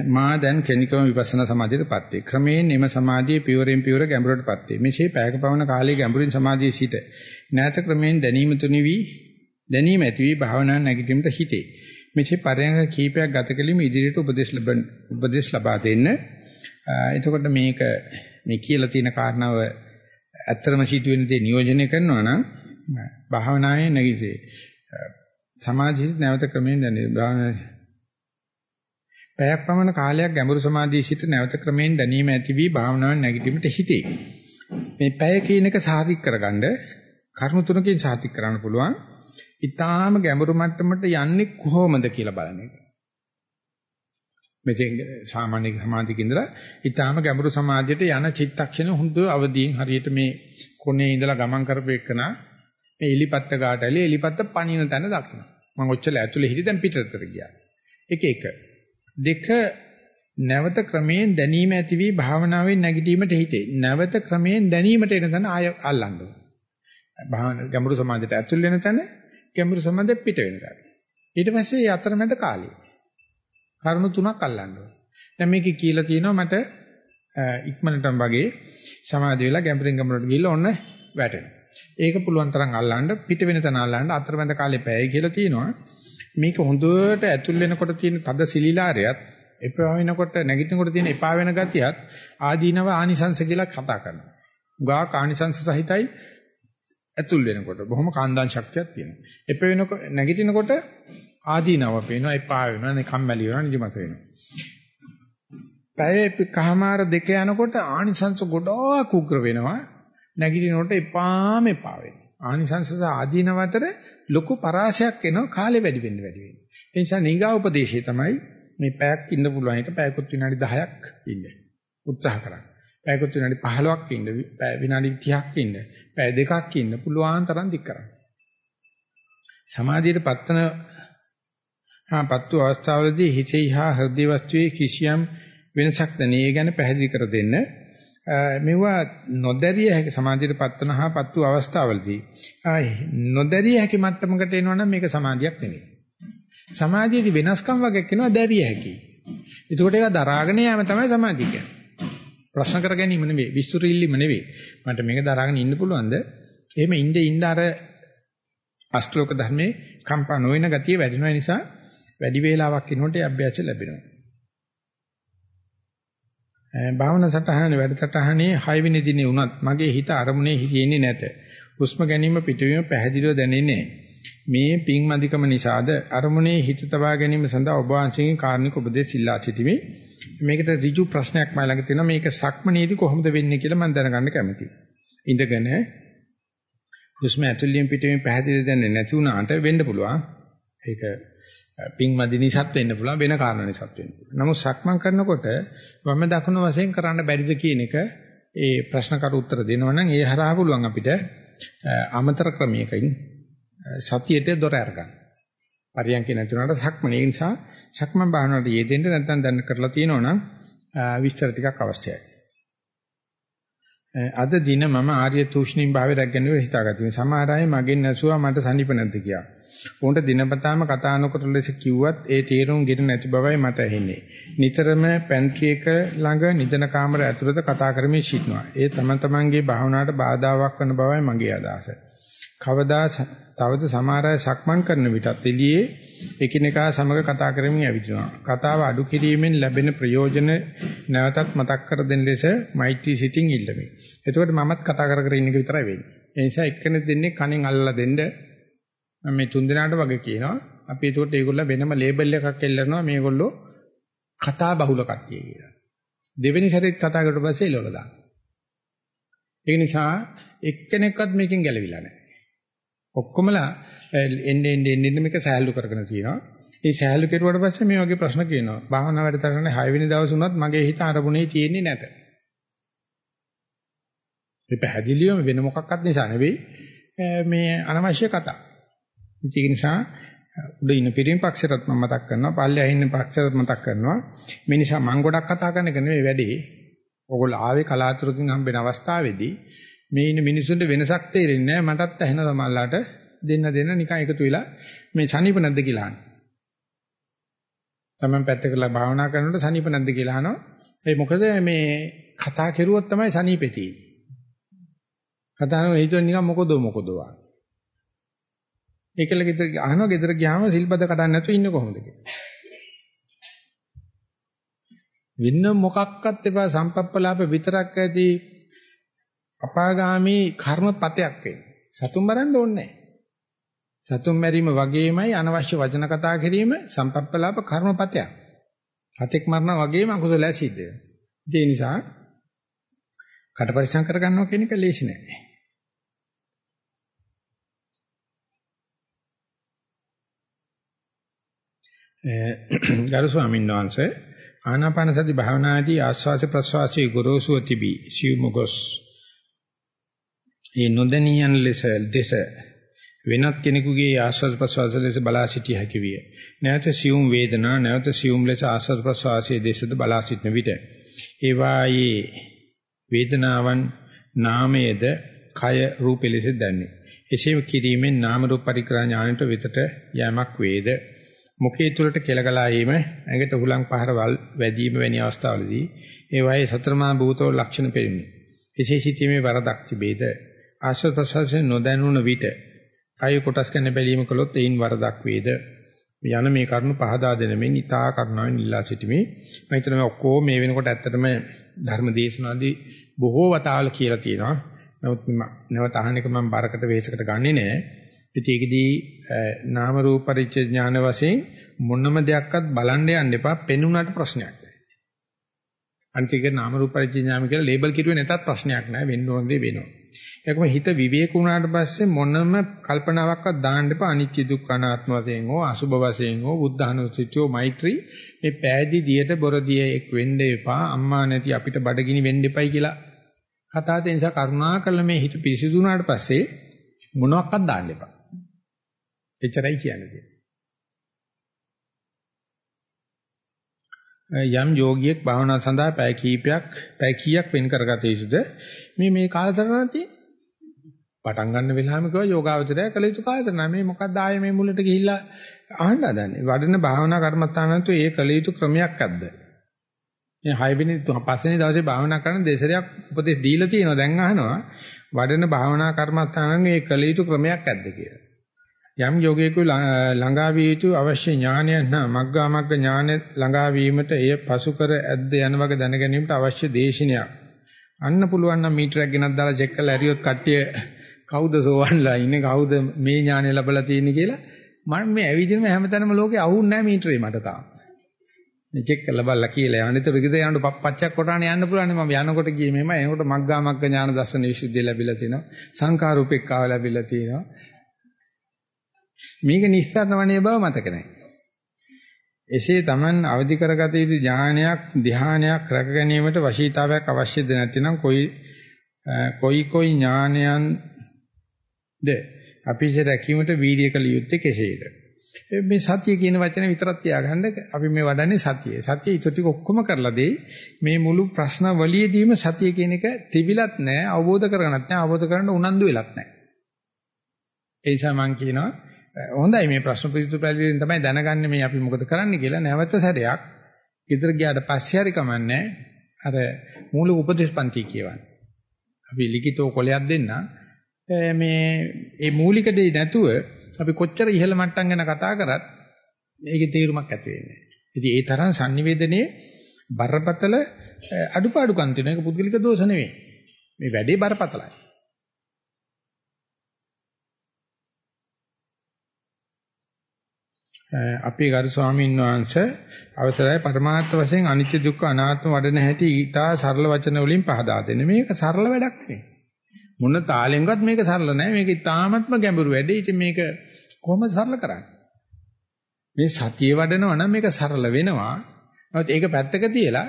මා දැන් කෙනිකම විපස්සනා සමාධියටපත් වේ. ක්‍රමයෙන් එම සමාධියේ පියවරෙන් පියවර ගැඹුරටපත් වේ. මෙසේ පැයක පවන කාලයේ ගැඹුරින් සමාධියේ සිට නැත ක්‍රමයෙන් දැනීම තුනි වී දැනීම ඇති වී භාවනා නැගිටීමට හිතේ. මෙසේ පරයන්ක කීපයක් ගත කලින් ඉදිරියට උපදේශ ලැබෙන උපදේශ ලබා දෙන්න. එතකොට මේක මේ කියලා තියෙන කාරණාව ඇත්තම සිදුවෙන දේ නියෝජනය කරනවා නම් භාවනාවේ නැගිසේ සමාධිය නැවත ක්‍රමයෙන් දැනෙනවා. පැයක් පමණ කාලයක් ගැඹුරු සමාධියේ සිට නැවත ක්‍රමයෙන් දැනීම ඇති වී භාවනාවෙන් නැගිටීමට හිතේ. මේ පැය කියන එක සාධික කරගන්න කරුණු තුනකින් සාධික කරන්න පුළුවන්. ඊටාම ගැඹුරු මට්ටමට යන්නේ කොහොමද කියලා බලන එක. මෙතෙන් සාමාන්‍ය සමාධියක ඉඳලා ඊටාම ගැඹුරු සමාධියට යන චිත්තක්ෂණ හොඳ අවදීන් හරියට මේ කොනේ ඉඳලා ගමන් කරපේකන මේ එලිපත්ත ගාට ඇලි එලිපත්ත පණින තැන දකින්න. මම ඔච්චර ඇතුලේ හිටි දැන් පිටතට ගියා. එක එක. දෙක නැවත ක්‍රමයෙන් දැනීම ඇති වී භාවනාවෙන් නැගිටීමට හිතේ. නැවත ක්‍රමයෙන් දැනීමට එන තැන ආය අල්ලන්න ඕන. භාවන ගැඹුරු සමාධියට ඇතුල් වෙන තැන ගැඹුරු සමාධියට පිට වෙන තැන. ඊට පස්සේ මේ අතරමැද කාලය. කරුණු තුනක් අල්ලන්න ඕන. දැන් මේකේ කියලා තියෙනවා මට ඉක්මනටම වගේ සමාධිය වෙලා ගැඹුරින් ගැඹුරට ගිහිල්ලා ඔන්න වැටෙනවා. ඒක පුළුවන් තරම් අල්ලන්න පිට වෙන තැන අල්ලන්න අතරමැද කාලේ පැය කියලා තියෙනවා. මේක හොඳට ඇතුල් වෙනකොට තියෙන තද සිලිලාරයත් එපා වෙනකොට නැගිටිනකොට තියෙන එපා වෙන ගතියත් ආදීනව ආනිසංශ කියලා කතා කරනවා. උගා ආනිසංශ සහිතයි ඇතුල් වෙනකොට බොහොම කාන්දාන් ශක්තියක් තියෙනවා. එපා වෙනකොට නැගිටිනකොට ආදීනව පේනවා එපා වෙනවා නිකම්මැලි වෙනවා නිදිමත වෙනවා. පැය කහමාර දෙක යනකොට ආනිසංශ ගොඩාක් උග්‍ර වෙනවා. නැගිටිනකොට එපාම එපා වෙනවා. ආනිසංශ සහ ආදීනව අතර ලොකු පරාසයක් එනවා කාලේ වැඩි වෙන්න වැඩි වෙන්න. ඒ නිසා නිගා උපදේශය තමයි මේ පැයක් ඉන්න පුළුවන් එක පැයකුත් විනාඩි 10ක් ඉන්න. උත්සාහ කරන්න. පැයකුත් විනාඩි 15ක් ඉන්න, විනාඩි 30ක් ඉන්න, පැය දෙකක් ඉන්න පුළුවන් තරම් දික් කරන්න. සමාධියට පත්තන හා පත්තු අවස්ථාවලදී හිතේ හා හෘදේ වස්තුවේ කිසියම් වෙනසක් නැනේ ගැන පැහැදිලි කර දෙන්න. මෙවුවා නොදැරිය හැකි සමාධියට පත්තන හා පත්තු අවස්ථාවලදී නොදැරිය හැකි මට්ටමකට එනවනම් මේක සමාධියක් නෙමෙයි. සමාධියේදී වෙනස්කම් වගේ කියනවා දැරිය හැකි. ඒකට ඒක දරාගෙන යෑම තමයි සමාධිය කියන්නේ. ප්‍රශ්න කර ගැනීම නෙවෙයි, විස්තර ඉල්ලීම නෙවෙයි. මට මේක දරාගෙන ඉන්න පුළුවන්ද? එහෙම ඉඳ ඉඳ අර අෂ්ටලෝක ධර්මයේ කම්පා නොවන ගතිය වැඩි වෙන නිසා වැඩි වේලාවක් ඉන්නකොට අභ්‍යාසය ලැබෙනවා. භාවනා සටහනේ වැඩ සටහනේ 6 වෙනි දිනේ වුණත් මගේ හිත අරමුණේ හිටින්නේ නැත. හුස්ම ගැනීම පිටවීම පැහැදිලිව දැනෙන්නේ මේ පිං මදිකම නිසාද අරමුණේ හිත තබා ගැනීම සඳහා ඔබ වහන්සේගෙන් කාරණික උපදෙස් ඉල්ලා සිටිමි. මේකට ඍජු ප්‍රශ්නයක් මම ළඟ තියෙනවා මේක සක්මනේදී කොහොමද වෙන්නේ කියලා මම දැනගන්න කැමතියි. ඉඳගෙන හුස්ම ඇතුළෙන් පිටවීම පැහැදිලිව දැනෙන්නේ නැති වුණාට වෙන්න පුළුවන්. ඒක පිං මදි නිසාත් වෙන්න පුළුවන් වෙන කාරණා නිසාත් වෙන්න පුළුවන්. නමුත් සක්මන් කරනකොට වම දකුණු වශයෙන් කරන්න බැරිද කියන එක ඒ ප්‍රශ්න කරු උත්තර දෙනවනම් ඒ හරහා පුළුවන් අපිට අමතර ක්‍රමයකින් සතියට දොර අරගන්න. පරියන්කේ නැතුණාට සක්මන ඒ නිසා සක්මන් භාවනාවට යෙදෙන්න නැත්නම් දැන් කරලා තියෙනවනම් විස්තර ටිකක් අවශ්‍යයි. අද දින මම ආර්ය තුෂ්ණිම් භාවය රැගෙන හිතාගත්තා. සමහර අය මගෙන් ඇසුවා මට සනීප නැද්ද කියලා. උන්ට දිනපතාම කතා නොකර ලෙස කිව්වත් ඒ තීරුම් ගෙන නැති බවයි මට ඇහෙන්නේ. නිතරම පැන්ට්‍රි එක ළඟ නිදන කාමර ඇතුළත කතා කරමින් සිටිනවා. ඒ තම තමන්ගේ භාවනාවට බාධාවක් වන බවයි මගේ අදහස. කවදා තවද සමහර අය සක්මන් කරන විටත් එළියේ එකිනෙකා සමග කතා කරමින් ඇවිදිනවා. කතාව අඩු කිරීමෙන් ලැබෙන ප්‍රයෝජන නැවතත් මතක් කර දෙන ලෙස මෛත්‍රී සිතින් ඉල්ලමි. එතකොට මමත් කතා කර කර ඉන්න එක විතරයි වෙන්නේ. ඒ නිසා එක්කෙනෙක් දෙන්නේ කණෙන් අල්ලලා දෙන්න මම මේ තුන් දිනාට වගේ කියනවා. අපි ඒකට ඒගොල්ලෝ වෙනම ලේබල් එකක් එල්ලනවා මේගොල්ලෝ කතා බහුල කට්ටිය කියලා. දෙවෙනි සැරේත් කතා කරුවට පස්සේ එළවලා දානවා. ඒ නිසා එක්කෙනෙක්වත් මේකෙන් ගැලවිලා නැහැ. ඔක්කොමලා එන්නේ එන්නේ එන්නේ මේක සෑහළු කරගෙන තියෙනවා. මේ සෑහළු කෙරුවට පස්සේ මේ වගේ ප්‍රශ්න කියනවා. භාවනා වැඩ තරන්නේ 6 වෙනි දවස් වුණත් මගේ හිත අරමුණේ තියෙන්නේ නැත. මේ පැහැදිලිවම වෙන මොකක්වත් නිසා නෙවෙයි මේ අනවශ්‍ය කතා. ඒක නිසා උඩ ඉන්න පිරිමි පක්ෂයටත් මම මතක් කරනවා පල්ලෙහා ඉන්න පක්ෂයටත් මතක් කරනවා මේ නිසා මම ගොඩක් කතා කරන එක නෙවෙයි වැඩේ ඕගොල්ලෝ ආවේ කලාතුරකින් හම්බෙන අවස්ථාවේදී මේ ඉන්න මිනිසුන්ට වෙනසක් තේරෙන්නේ නැහැ මටත් ඇහෙන සමල්ලාට දෙන්න දෙන්න නිකන් එකතු වෙලා මේ සනීප නැද්ද කියලා අහනවා. තමන් පැත්තකලා භාවනා කරනකොට සනීප නැද්ද කියලා අහනවා. ඒ මොකද මේ කතා කෙරුවොත් තමයි සනීපේ තියෙන්නේ. කතා කරන හිතුව නිකන් මොකද මොකද වා. ඒකල ගෙදර අහනවා ගෙදර ගියාම සිල්පද කඩන්න නැතුව ඉන්නේ කොහොමද කියලා. වෙන මොකක්වත් එපා සම්පප්පලාප විතරක් ඇති අපාගාමි කර්මපතයක් වෙන්නේ. සතුන් මරන්න ඕනේ සතුන් මැරීම වගේමයි අනවශ්‍ය වචන කතා කිරීම සම්පප්පලාප කර්මපතයක්. හතෙක් මරනවා වගේම අකුසලයක් සිද්ධ වෙනවා. ඒ නිසා කට පරිසම් කරගන්නවා කියන එක ලේසි නෑ. ගරු ස්වාමීන් වහන්සේ ආනාපාන සති භාවනාදී ආස්වාස ප්‍රස්වාසයේ ගොරෝසුව තිබී සිව්මුගොස් ඒ නොදැනියන් ලෙස දෙස වෙනත් කෙනෙකුගේ ආස්වාද ප්‍රසවාස ලෙස බලා සිටිය හැකි විය. නැවත සියුම් වේදනා නැවත සියුම් ලෙස ආස්වාද ප්‍රසවාසයේ දෙසද බලා සිටින විට ඒ වායේ වේදනාවන් නාමයේද කය රූප ලෙස දැනේ. එසේ කිරීමෙන් නාම රූප පරික්‍රා ඥානයට වෙතට යෑමක් වේද. මුඛයේ තුලට කෙලගලා යීම ඇඟට හුලං පහරවල් වැදීම වැනි අවස්ථාවලදී ඒ වායේ සතරමා භූතෝ ලක්ෂණ පෙරිමි. එසේ සිටීමේ වරදක් තිබේද? ආශ්‍රද ප්‍රසවාසයෙන් නොදැනුණ විට කය කොටස් කරන බැලීම කළොත් ඒයින් වරදක් වේද? යන මේ කරුණු පහදා දෙන මෙන් ඊතා කරුණාවෙන් ඉල්ලා සිටිමි. මම හිතනවා ඔක්කොම මේ වෙනකොට ඇත්තටම ධර්ම දේශනාදී බොහෝ වතාවල කියලා තියෙනවා. නමුත් නැවත අහන එක මම බරකට වේසකට ගන්නෙ නෑ. ඉතින් ඒකෙදී නාම රූප පරිච්ඡේ ඥාන වශයෙන් මොනම දෙයක්වත් බලන්න යන්න එපා. පෙනුනට ප්‍රශ්නයක් නෑ. අනිත් එක නාම රූප පරිච්ඡේ ඥාන කියලා ලේබල් කිරුවේ නැතත් ප්‍රශ්නයක් නෑ. වෙන්න ඕන දේ වෙනවා. ඒකම හිත විවේක වුණාට පස්සේ මොනම කල්පනාවක්වත් දාන්න එපා අනිත්‍ය දුක්ඛ අනාත්ම වශයෙන් හෝ අසුභ වශයෙන් හෝ බුද්ධානුස්සතියෝ මෛත්‍රී මේ පෑදි දියට බොරදිය එක් වෙන්න එපා අම්මා නැති අපිට බඩගිනි වෙන්න එපයි කියලා කතා දෙන නිසා කරුණා කළ මේ හිත පිරිසිදු වුණාට පස්සේ මොනවත් දාන්න එපා. එච්චරයි කියන්නේ. යම් යෝගියෙක් භාවනා සඳහා පැය කීපයක් පැය කීයක් වෙන් කරගත යුතුද? මේ මේ කාලසටහනදී පටන් ගන්න වෙලාවෙම කිව්වා යෝගාවචරය කළ යුතු කාලසටහන. මේ මොකක්ද ආයේ මේ මුලට ගිහිල්ලා අහන්න හදන්නේ? වඩන භාවනා කර්මස්ථානතු ඒ කළ යුතු ක්‍රමයක් අද්ද මේ 6 වෙනි පස්වෙනි දවසේ භාවනා කරන දෙසරයක් උපදෙස් දීලා තියෙනවා. දැන් අහනවා වඩන භාවනා කර්මස්ථානන් මේ කළ යුතු ක්‍රමයක් අද්ද කියලා. යම් යෝගයෙකු ළඟා විය යුතු අවශ්‍ය ඥානය නම් මග්ගා මග්ග ඥාන ළඟා වීමට එය පසු කර ඇද්ද යන වගේ දැන ගැනීමට අවශ්‍ය දේශනයක්. අන්න පුළුවන් නම් මීටරයක් ගෙනත් දාලා චෙක් කරලා හරියොත් කට්ටිය කවුද සෝවන්ලා ඉන්නේ කවුද මේ ඥානය ලැබලා තියෙන්නේ කියලා. මම මේ ඇවිදිනම හැමතැනම ලෝකේ අහුන්නේ නැහැ මීටරේ මට තාම. මේ චෙක් කරලා බලලා කියලා අනිතර විදිහට යනකොට පප්පච්චක් කොටාන යන්න පුළුවන් මම යනකොට ගියේ මෙහෙම එනකොට මග්ගා මග්ග ඥාන දර්ශන විසුද්ධිය ලැබිලා තිනවා සංඛාරූපෙක්කාව ලැබිලා තිනවා මේක නිස්සාරණ වණේ බව මතක නැහැ. එසේ Taman අවදි කරගත යුතු ඥානයක් ධානයක් රැක ගැනීමට වශීතාවයක් අවශ්‍යද නැතිනම් කොයි කොයි කොයි ඥානයන්ද අපිට රැකීමට වීර්ය කළ යුත්තේ කෙසේද? මේ සතිය කියන වචනේ විතරක් තියාගන්න අපි මේ වඩන්නේ සතිය. සතිය ඊට ටික ඔක්කොම කරලා දෙයි. මේ මුළු ප්‍රශ්න වලියදීම සතිය කියන එක තිබිලත් නැහැ, අවබෝධ කරගන්නත් නැහැ, අවබෝධ කරගන්න උනන්දු වෙලත් නැහැ. ඒ නිසා මම කියනවා හොඳයි මේ ප්‍රශ්න පිළිතුරු පැහැදිලිවෙන් තමයි දැනගන්නේ මේ අපි මොකද කරන්න කියලා නැවත සැරයක් ගෙදර ගියාට පස්සේ හරි කමන්නේ අර මූලික උපදේශ පන්ති කියවන්නේ. අපි ලිඛිතව කොලයක් දෙන්න මේ මේ මූලික දේ නැතුව අපි කොච්චර ඉහළ මට්ටම් ගැන කතා කරත් මේකේ තේරුමක් ඇති වෙන්නේ නැහැ. ඉතින් ඒ තරම් sannivedanaye බරපතල අඩුපාඩුකම් තියෙන එක පුද්ගලික දෝෂ නෙවෙයි. මේ වැඩේ බරපතලයි. අපේ ගරු ස්වාමීන් වහන්සේ අවසරයි පරමාර්ථ වශයෙන් අනිත්‍ය දුක්ඛ අනාත්ම වඩන හැටි ඊටා සරල වචන වලින් පහදා දෙන්න. මේක සරල වැඩක් නෙවෙයි. මොන තාලෙන්වත් මේක සරල නෑ. මේක ඉතාමත්ම ගැඹුරු වැඩේ. ඉතින් මේක කොහොමද සරල කරන්නේ? මේ සතිය වඩනවා නම් මේක සරල වෙනවා. නමුත් ඒක පැත්තක තියලා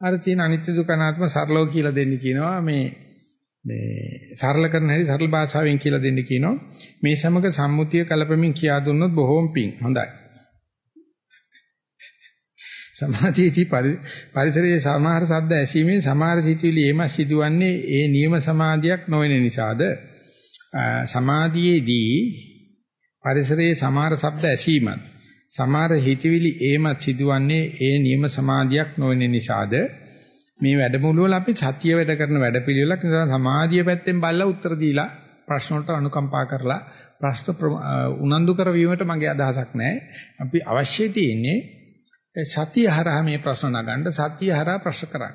අර තියෙන අනිත්‍ය දුක්ඛ අනාත්ම සරලව කියලා දෙන්න කියනවා මේ මේ සරල කරන හැටි සරල භාෂාවෙන් කියලා දෙන්න කියනවා. මේ සමග සම්මුතිය කලපමින් කියා දුන්නොත් බොහෝම පිං. හොඳයි. සමාධියේදී පරිසරයේ සමහර ශබ්ද ඇසීමෙන් සමහර සිතුවිලි එම සිදුවන්නේ ඒ නියම සමාධියක් නොවන නිසාද සමාධියේදී පරිසරයේ සමහර ශබ්ද ඇසීමත් සමහර හිතවිලි එමත් සිදුවන්නේ ඒ නියම සමාධියක් නොවන නිසාද මේ වැඩමුළුවල අපි සතිය වැඩ කරන වැඩපිළිවෙලක් නිසා සමාධිය පැත්තෙන් බලලා උත්තර දීලා ප්‍රශ්න වලට අනුකම්පා කරලා ප්‍රශ්න උනන්දු කරවීමට මගේ අදහසක් නැහැ. අපි අවශ්‍ය තියෙන්නේ සතිය හරහා මේ ප්‍රශ්න නගන්න සතිය හරහා ප්‍රශ්න කරන්න.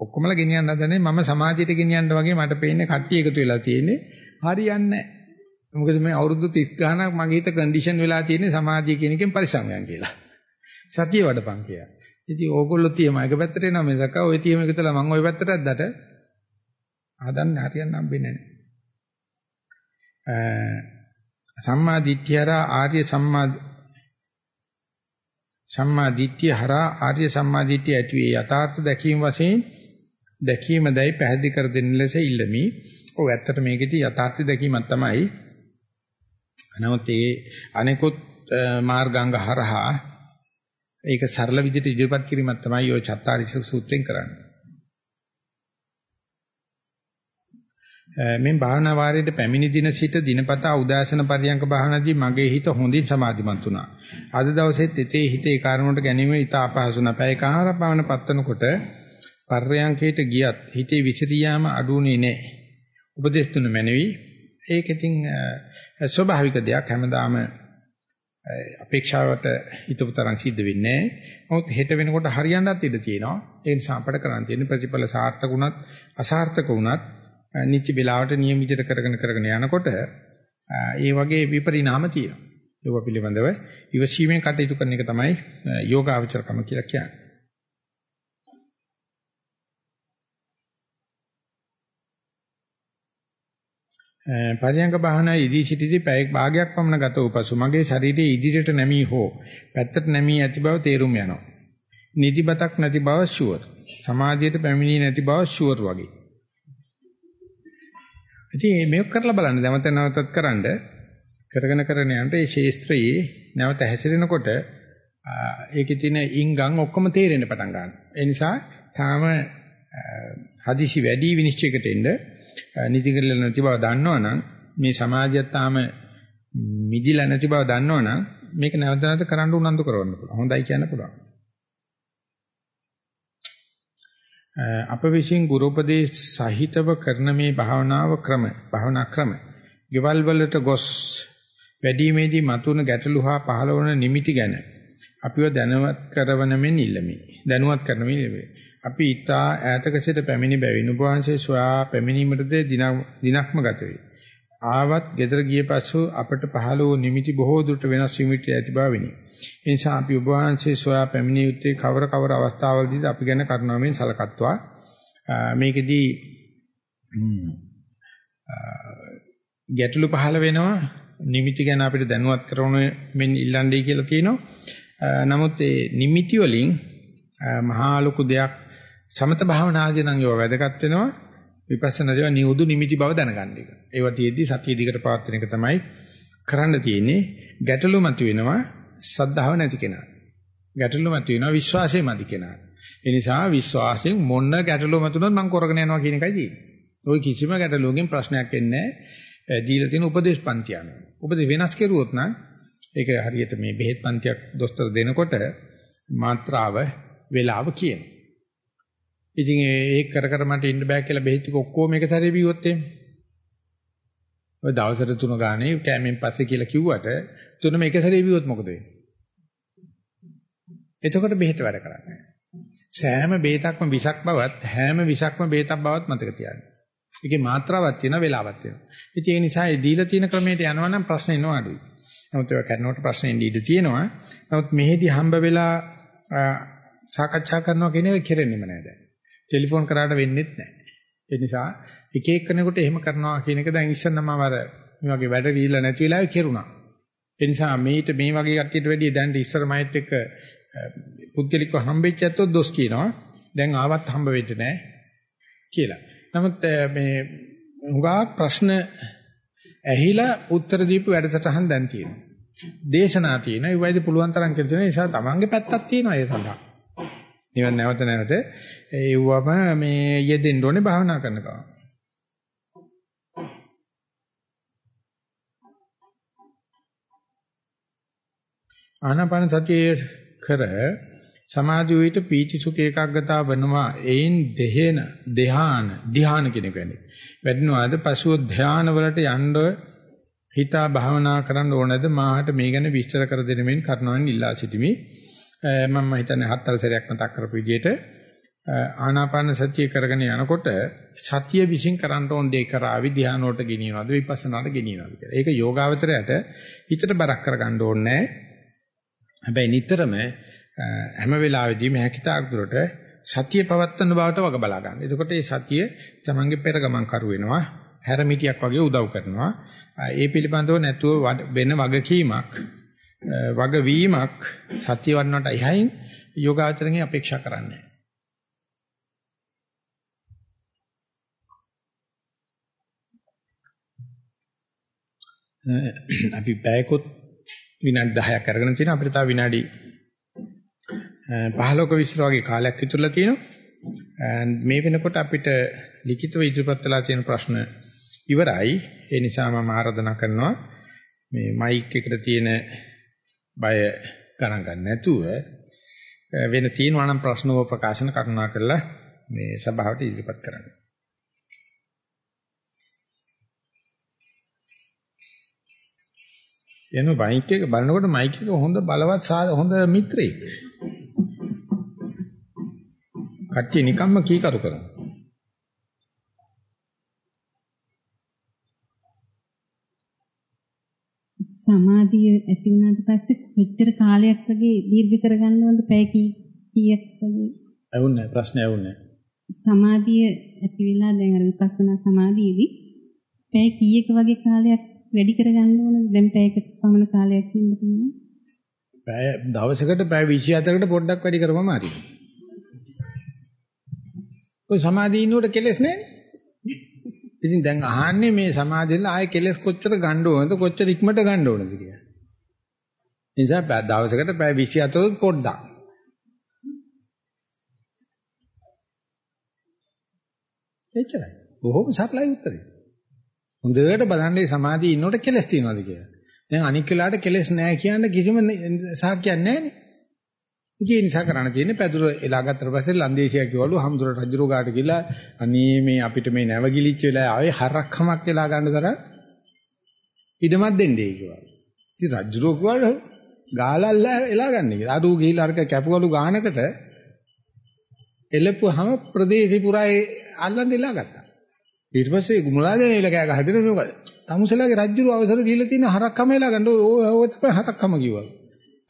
ඔක්කොමලා ගෙනියන්න හදනේ මම සමාජයට ගෙනියන්න වගේ මට පේන්නේ කට්ටිය එකතු වෙලා තියෙන්නේ. හරියන්නේ නැහැ. මොකද මේ අවුරුදු 30 ගාණක් මගේ හිත කන්ඩිෂන් වෙලා තියෙන්නේ සමාධිය කියන එකෙන් පරිසම්යන් කියලා. සතිය වඩපන් කියලා. ඉතින් ඕගොල්ලෝ තියම එක පැත්තට එනවා මිසක ඔය තියම එකතලා මම ওই පැත්තට ඇද්දට හදන්න හරියන්න හම්බෙන්නේ නැහැ. සම්මා දිට්ඨිය හරහා ආර්ය සම්මා සම්මා දිට්ඨිය හරහා ආර්ය සම්මා දිට්ඨිය ඇති වේ යථාර්ථ දැකීම වශයෙන් දැකීම දැයි පැහැදිලි කර දෙන්න ලෙස ඉල්ලමි. ඔව් ඇත්තට මේකෙදි යථාර්ථ දැකීමක් තමයි. නමුත් ඒ අනෙකුත් මාර්ගාංග හරහා ඒක සරල විදිහට ඉදිරිපත් කිරීමක් තමයි ඔය චත්තාරිස සූත්‍රයෙන් කරන්නේ. මේ භාවනා වාරයේ පැමිණි දින සිට දිනපතා උදාසන පරියංක භාවනාදී මගේ හිත හොඳින් සමාධිමත් වුණා. අද දවසේත් එතේ හිත ඒ කාරණුවට ගැනීම ඉත අපහසු නැපැයි කහර භාවන පත්තනකොට පර්යංකයට ගියත් හිතේ විසිරියාම අඩුුනේ නැහැ. උපදේශ තුන මැනවි. ඒක ඉතින් ස්වභාවික දෙයක් හැමදාම අපේක්ෂාවට හිතපු තරම් සිද්ධ වෙන්නේ නැහැ. නමුත් හෙට වෙනකොට හරියන්නත් ඉඩ තියෙනවා. ඒ නිසා අපට කරන්න තියෙන ප්‍රතිඵල සාර්ථක වුණත් අසාර්ථක වුණත් නිත්‍ය වේලාවට නියම විදිහට කරගෙන කරගෙන යනකොට ඒ වගේ විපරිණාම තියෙනවා. ඒව පිළිබඳව ඉවසීමෙන් කටයුතු කරන එක තමයි යෝගාචරකම කියලා කියන්නේ. පරියංග භාවනා ඉදී සිටිදී පැයක් භාගයක් පමණ ගත වූ පසු මගේ ශරීරයේ ඉදිරියට නැමී හෝ පැත්තට නැමී ඇති බව තේරුම් යනවා. නිදිබතක් නැති බව ෂුවර්. සමාධියට පැමිණී නැති බව ෂුවර් වගේ. ඉතින් මේක කරලා බලන්න නැවත නැවතත් කරන්ඩ කරගෙන කරගෙන යනකොට මේ ශේස්ත්‍රයේ නැවත හැසිරෙනකොට ඒකේ තියෙන ඉංගම් ඔක්කොම තේරෙන්න පටන් ගන්නවා. ඒ නිසා තාම හදිසි වැඩි විනිශ්චයකට එන්න නිදිගල නැති බව දන්නවනම් මේ සමාජයත් තාම මිදිලා නැති බව දන්නවනම් මේක නැවත නැවත කරන්න උනන්දු කරවන්න පුළුවන්. හොඳයි කියන්න පුළුවන්. අප විසින් ගුරු උපදේශ සහිතව කරන මේ භාවනාව ක්‍රම භාවනා ක්‍රම. ගෙවල් වලට ගොස් වැඩිමේදී මතුවන ගැටලු හා පහළවන නිමිති ගැන අපිව දැනුවත් කරවන මෙන් ඉල්ලමි. දැනුවත් කරන මෙන් ඉල්ලමි. අපි ඊතා ඈතක සිට පැමිණි බැවින් උපවාසයේ සොයා පැමිණීමටද දිනක්ම ගත වේ. ආවත් ගෙදර ගිය පසු අපට පහළ වූ නිමිති බොහෝ දුරට වෙනස් වීමට ඇති බව වෙනි. ඒ නිසා අපි ඔබ වහන්සේ සොයා පැමිණිය යුත්තේ කවර කවර අවස්ථාවලදීද අපි ගැන කරුණාවෙන් සලකත්වා මේකෙදී ගැටලු පහළ වෙනවා නිමිති ගැන අපිට දැනුවත් කරන මෙන් ඉල්ලන්නේ කියලා තියෙනවා. නමුත් ඒ නිමිති වලින් මහා ලොකු දෙයක් සමත භාවනාදී නම් ඒවා වැදගත් වෙනවා. විපස්සනා දේවා නියුදු නිමිති බව දැනගන්න එක. ඒවා තියෙද්දි සතිය දිගට පවත්වන එක තමයි කරන්න තියෙන්නේ. ගැටලු මත වෙනවා සද්ධාව නැති කෙනා. ගැටලු මත වෙනවා විශ්වාසය මදි කෙනා. ඒ නිසා විශ්වාසයෙන් මොන ගැටලු මතුනොත් මම කරගෙන යනවා කියන එකයි තියෙන්නේ. ওই කිසිම ගැටලුවකින් ප්‍රශ්නයක් එන්නේ නැහැ. දීලා තියෙන උපදේශ පන්ති අනුව. උපදේශ වෙනස් කෙරුවොත් නම් ඒක හරියට මේ බෙහෙත් පන්තියක් දොස්තර දෙනකොට මාත්‍රාව වේලාව කියන. ඉතින් ඒක කර කර මට ඉන්න බෑ කියලා බෙහෙත් ටික ඔක්කොම එක සැරේ බිව්වොත් එහෙම. ඔය දවසට තුන ගානේ කෑමෙන් පස්සේ කියලා කිව්වට තුනම එක සැරේ බිව්වොත් මොකද වෙන්නේ? එතකොට බෙහෙත් වැඩ කරන්නේ සෑම බේතක්ම විසක් බවත් හැම විසක්ම බේතක් බවත් මතක තියාගන්න. ඒකේ මාත්‍රාවක් තියෙනවා වෙලාවක් තියෙනවා. ඉතින් ඒ නිසා ඒ දීලා තියෙන ක්‍රමයට යනවා නම් ප්‍රශ්න එනවා අඩුයි. නමුත් ඒක කරනකොට ප්‍රශ්න එන්නේ ඉඳී තියෙනවා. නමුත් මෙහෙදි හම්බ වෙලා සාකච්ඡා කරනවා කියන එක කෙරෙන්නෙම නෑ දැන්. ටෙලිෆෝන් කරාට වෙන්නේත් නෑ. ඒ නිසා එක එක්කෙනෙකුට එහෙම කරනවා කියන එක දැන් ඉස්සෙල්ලාම අර මේ වගේ වැඩ වීලා නැති වෙලාවේ කෙරුණා. ඒ නිසා මේිට මේ වගේ කට්ටියට වැඩිය දැන් ඉස්සර මයිත් එක්ක පුද්ගලිකව හම්බෙච්ච ඇත්තොත් දොස් කියනවා. දැන් ආවත් හම්බ වෙන්නේ නැහැ කියලා. නමුත් මේ හුඟක් ප්‍රශ්න ඇහිලා උත්තර දීපු වැඩසටහන් දැන් තියෙනවා. දේශනා තියෙනවා. ඒ වයිද පුළුවන් තරම් කියලා තියෙනවා. ඒ නිසා තමන්ගේ පැත්තක් තියෙනවා ඒ සඳහා. නිවන් නැවත නැවත ඒවම මේ යෙදෙන්න ඕනේ භාවනා කරනකම්. ආනාපාන සතියේ කර සමාධි වේිට පීචි සුඛ ඒකාග්‍රතාව වෙනවා. එයින් දෙහෙන ධ්‍යාන ධ්‍යාන කියන කෙනෙක් වැඩිනවාද? පසුව ධ්‍යාන වලට යන්න හිතා භාවනා කරන්න ඕනද? මාහට මේ ගැන විස්තර කර දෙනෙමින් කරනවෙන් ඉල්ලා සිටිමි. මම හිතන්නේ හත්තර සැරයක් මතක් කරපු විදිහට ආනාපාන සතිය කරගෙන යනකොට සතිය විශ්ින් කරන්න ඕන දේ කරાવી ධානයට ගෙනියනවාද විපස්සනාට ගෙනියනවාද කියලා. ඒක යෝගාවචරයට හිතට බරක් කරගන්න ඕනේ හැබැයි නිතරම හැම වෙලාවෙදීම හැකිතාක් දුරට සතිය පවත්වන බවට වග බලා ගන්න. එතකොට මේ සතිය තමන්ගේ පෙර ගමන් කරු වෙනවා. හැරමිටියක් වගේ උදව් කරනවා. ඒ පිළිබඳව නැතුව වෙන වගකීමක් වගවීමක් සත්‍ය වන්නට එහයින් යෝගාචරණේ අපේක්ෂා කරන්නේ. අපි පැයකොත් විනාඩි 10ක් අරගෙන තියෙනවා. අපිට තව විනාඩි 15ක විතර වගේ කාලයක් ඉතුරුලා තියෙනවා. මේ වෙනකොට අපිට ලිඛිතව ඉදිරිපත් වෙලා තියෙන ප්‍රශ්න ඉවරයි. ඒ නිසා මම ආරාධනා කරනවා මේ මයික් එකට තියෙන බය ගණන් ගන්න නැතුව වෙන තියෙනවා නම් ප්‍රශ්න හෝ ප්‍රකාශන කරුණා කරලා මේ සභාවට ඉදිරිපත් කරන්න. එන මයික් එක බලනකොට මයික් එක හොඳ බලවත් හොඳ මිත්‍රයෙක්. කට්ටිය නිකම්ම කීකරු කරනවා.
සමාධිය ඇති වුණාට පස්සේ මෙච්චර කාලයක් වගේ දීර්ඝ කරගන්න ඕනද පැය කීයක් වගේ?
ඇහුන්නේ ප්‍රශ්නේ ඇහුන්නේ.
සමාධිය ඇති වෙලා දැන් අර විපස්සනා සමාධියේදී පැය කීයක වගේ කාලයක් වැඩි කරගන්න ඕනද? දැන් පැයක පමණ කාලයක් ඉන්න පුළුවන්.
පැය දවසකට පැය 24කට පොඩ්ඩක් වැඩි කරපම හරි. ඔය සමාධිය ඉන්නකොට කෙලස් නැහැ. ඉතින් දැන් අහන්නේ මේ සමාධියල ආයේ කෙලස් කොච්චර ගන්න ඕනද කොච්චර ඉක්මනට ගන්න ඕනද කියලා. නිසා දවසකට පැය 24 පොඩ්ඩක්. එච්චරයි. බොහොම සරලයි උත්තරේ. හොඳට බලන්නේ සමාධිය ඉන්නකොට කෙලස් තියනවාද කියලා. දැන් අනික් වෙලාවට කෙලස් නැහැ කියන කිසිම සාක්කයක් නැහැ නේ. ඒ නිසා කරන්න තියෙන්නේ පැදුර එලා ගත්තට පස්සේ ලන්දේසියා කිව්වලු හම්දුර රජුරෝ ගාට ගිහලා අනේ මේ අපිට මේ නැවගිලිච්ච වෙලාවේ ආවේ හරක්කමක් වෙලා ගන්න තරම් ඉඩමක් දෙන්නේ කිව්වා. ඉතින් රජුරෝ කිව්වලු ගාලල්ලා එලා ගන්න කියලා. අරු ගිහිලා අරක කැපුවලු ගානකට එලපුවාම ප්‍රදේශي පුරායේ අල්ලන්න එලා ගත්තා. ඊට පස්සේ මුලාදෙන එල කෑ ගහගෙන මොකද? තමුසලාගේ රජුරෝ අවසර දීලා තියෙන හරක්කම එලා ගන්න ඕ ඕ තමයි හරක්කම කිව්වා.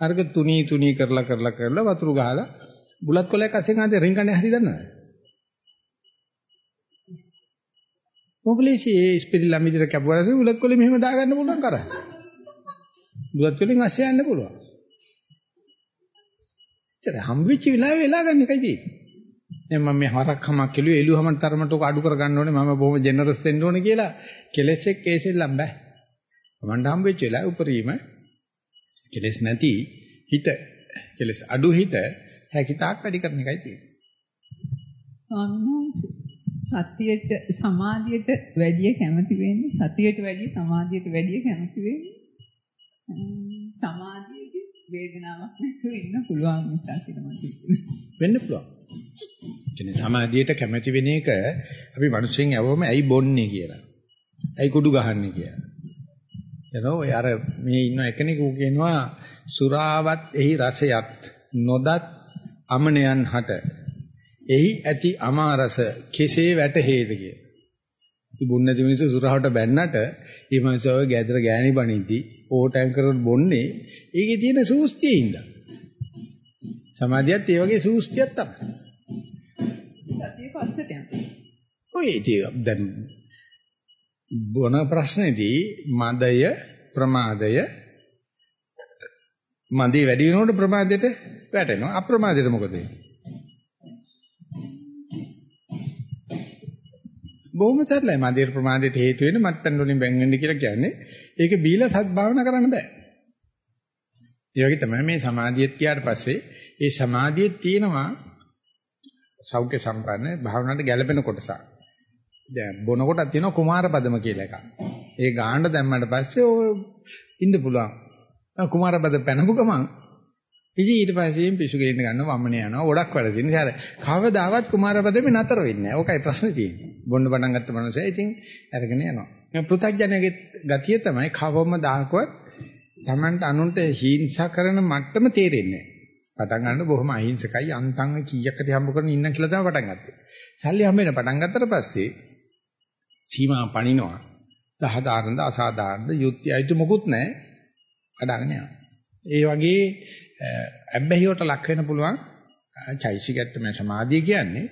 අර්ග තුනී තුනී කරලා කරලා කරලා වතුරු ගහලා බුලත් කොලයක් අස්සෙන් ආදී රින්ගන්නේ හරි දන්නවද? මොබ්ලිෂි ස්පිරිලා මිදිර කැපුවාද බුලත් කොලේ මෙහෙම දාගන්න පුළුවන් කරා. බුලත් කොලෙන් අස්සේ යන්න පුළුවන්. ඒතර හම්බෙච්ච වෙලාවේ වෙලා ගන්න එකයි තියෙන්නේ. දැන් මම මේ හරක්කමක් කෙළුවේ එළුවම තරමට උක අඩු කරගන්න ඕනේ මම බොහොම ජෙනරස් වෙන්න ඕනේ කියලා කෙලෙස් එක්ක ඒසෙල්ලම් බෑ. මමන්ට හම්බෙච්ච වෙලාවේ උපරිම කෙලස් නැති හිත කෙලස් අඩු හිත හැකිතාක් වැඩි කරන එකයි
තියෙන්නේ. සතියට සමාධියට වැඩිය කැමති වෙන්නේ සතියට වැඩිය සමාධියට වැඩිය කැමති වෙන්නේ සමාධියේදී වේදනාවක් නැතුව ඉන්න පුළුවන් නිසා කියලා මට
වෙන්න පුළුවන්. කියන්නේ සමාධියට කැමති වෙන එක අපි මිනිස්සුන් යවම ඇයි බොන්නේ කියලා. ඇයි කුඩු ගහන්නේ කියලා. එනෝ ඔය අර මේ ඉන්න එකෙනෙකු කියනවා සුරාවත් එහි රසයත් නොදත් අමනයන් හට එහි ඇති අමාරස කෙසේ වැටහෙද කිය. ඉබුන් නැති මිනිස්සු සුරාවට බැන්නට මේ මිනිස්සු ඔය ගැදර ගෑණි බණින්දි ඕටම් කරන බොන්නේ ඒකේ තියෙන සූස්තියේ ඉඳලා. සමාධියත් ඒ වගේ සූස්තියක් තමයි.
සතිය පස්සට යනවා.
ඔය ඉතින් දැන් බොන ප්‍රශ්නේදී මදය ප්‍රමාදය මදේ වැඩි වෙනකොට ප්‍රමාදයට වැටෙනවා. අප්‍රමාදයට මොකද වෙන්නේ? බොහොම සරලයි. මදේ ප්‍රමාදයට හේතු වෙන මත්පැන් වලින් බැන් වෙන්න කියලා කියන්නේ ඒක බීලා සත් භාවනා කරන්න බෑ. ඒ වගේ තමයි මේ සමාධියත් ගියාට පස්සේ ඒ සමාධියේ තියෙනවා සෞඛ්‍ය සම්පන්න භාවනාවට ගැළපෙන කොටසක්. දැන් බොන කොටක් තියෙනවා කුමාර පදම කියලා එකක්. ඒ ගාහන්න දැම්මට පස්සේ ඔය ඉන්න පුළුවන්. කුමාර පද පැනපු ගමන් ඉතින් ඊට පස්සේ පිසු ගේන්න ගන්නවා වම්මන යනවා ගොඩක් වැඩ තියෙන. ඉතින් කවදාවත් කුමාර පදෙමේ නතර වෙන්නේ නැහැ. ඕකයි ප්‍රශ්නේ තියෙන්නේ. බොන්න පටන් ගත්ත මනුස්සයා ඉතින් අරගෙන යනවා. මේ පෘථග්ජනයේ ගතිය තමයි කවම දාහකවත් Tamanට අනුන්ට හිංසා කරන මට්ටම තේරෙන්නේ නැහැ. පටන් ගන්න බොහොම අහිංසකයි අන්තං කීයක් හරි හම්බ කරගෙන ඉන්න කියලා තමයි පටන් ගත්තේ. සල්ලි හම්බ වෙන පටන් ගත්තට පස්සේ සීමා පනිනවා. සාධාරණද අසාධාරණද යුක්ති අයිතු මොකුත් නැහැ. කඩාගෙන යනවා. ඒ වගේ අබ්බැහියට ලක් වෙන්න පුළුවන් චෛසිකත් තමයි සමාධිය කියන්නේ.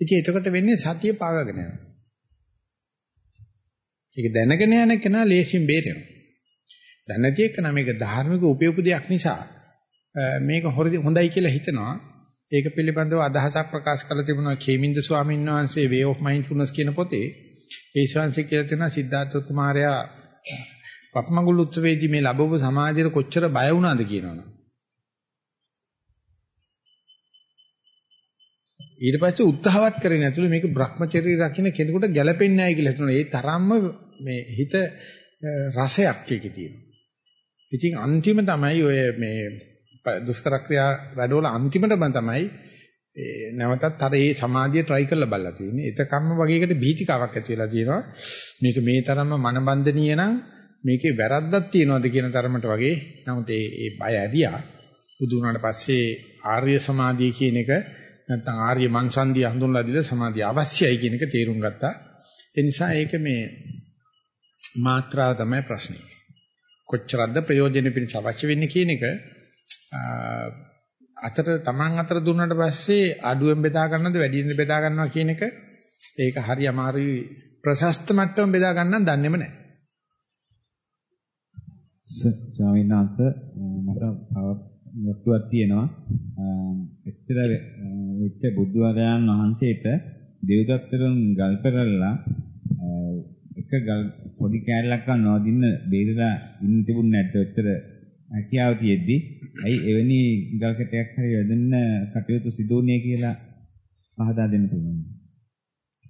ඉතින් එතකොට වෙන්නේ සතිය පාගගෙන යනවා. ඒක දැනගෙන යන කෙනා ලේසියෙන් බේරෙනවා. දැන නැති එක නම් මේක ධාර්මික උපයෝගයක් නිසා මේක හොඳයි කියලා හිතනවා. ඒක පිළිබඳව අදහසක් ප්‍රකාශ කළ තිබුණා කේමින්ද ස්වාමීන් වහන්සේ Way of Mindfulness කියන පොතේ. ඒ ශාන්සික කියලා තියෙනවා සිද්ධාර්ථ කුමාරයා පප්මඟුල් උත්සවයේදී මේ ලැබව සමාජයට කොච්චර බය වුණාද කියනවනේ. ඊට පස්සේ උත්සාහවත් කරේ නැතුළු මේක Brahmacharya රකින්න කෙනෙකුට ගැළපෙන්නේ නැහැ කියලා හිතනවා. ඒ තරම්ම මේ හිත රසයක් එකේ තියෙනවා. ඉතින් අන්තිම තමයි ඔය මේ දුෂ්කර ක්‍රියා වැඩවල අන්තිමටම තමයි නැවතත් අර ඒ සමාධිය try කරලා බලලා තියෙන්නේ. එතකම්ම වගේකට බීචිකාවක් ඇති වෙලා තියෙනවා. මේක මේ තරම්ම මනබන්ධනීය නම් මේකේ වැරද්දක් තියනවාද කියන තරමට වගේ. නමුත් ඒ ඒ බය ඇදියා. බුදු වුණාට පස්සේ ආර්ය සමාධිය කියන එක නැත්නම් ආර්ය මන්සන්දිය හඳුන්ලා දීලා සමාධිය අවශ්‍යයි කියන එක තේරුම් ගත්තා. ඒ නිසා ඒක මේ මාත්‍රාව තමයි ප්‍රශ්නේ. කොච්චරක්ද ප්‍රයෝජනෙ පිණිස අවශ්‍ය වෙන්නේ කියන එක අතර Taman අතර දුන්නාට පස්සේ අඩුවෙන් බෙදා ගන්නවද වැඩියෙන් බෙදා ගන්නවා කියන එක ඒක හරි අමාරුයි ප්‍රශස්ත මට්ටම බෙදා ගන්න දන්නේම නැහැ.
ස්වාමීන් වහන්සේ මට වස්තුවක් තියෙනවා. එච්චර වෙච්ච බුදුවරයන් වහන්සේට දෙව්දත්තරුන් ගල් පෙරලලා එක ගල් පොඩි කෑල්ලක් ගන්න නොදින්න බේරලා ඉන්න තිබුණ නැද්ද? එච්චර හැකියාව තියෙද්දි ඇයි එවැනි ගල් කැටයක් හරි වැදෙන්න කටයුතු සිදුුනේ කියලා පහදා දෙන්න පුළුවන්.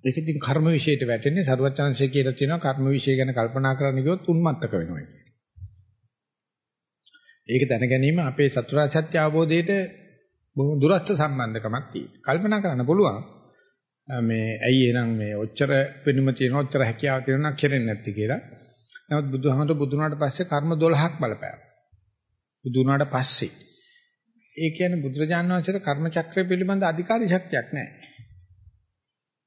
ඒක ඉතින් කර්ම විශේෂයට වැටෙන්නේ සරුවචාන්සේ කියලා තියෙනවා කර්ම විශේෂ ගැන කල්පනා කරන්න ගියොත් උන්මත්තක වෙනවා කියලා. ඒක දැන ගැනීම අපේ සතරා සත්‍ය අවබෝධයට බොහොම දුරස්ත සම්බන්ධකමක් තියෙනවා. කල්පනා කරන්න පුළුවන්. මේ ඇයි එනං මේ ඔච්චර වෙනුම තියෙන ඔච්චර හැකියාව තියෙනවා කෙරෙන්නේ නැති කියලා. නමුත් බුදුහමර බුදුනාට පස්සේ කර්ම 12ක් බලපෑවා. බුදු වුණාට පස්සේ ඒ කියන්නේ බුදුරජාණන් වහන්සේට කර්ම චක්‍රය පිළිබඳ අධිකාරී ශක්තියක් නැහැ.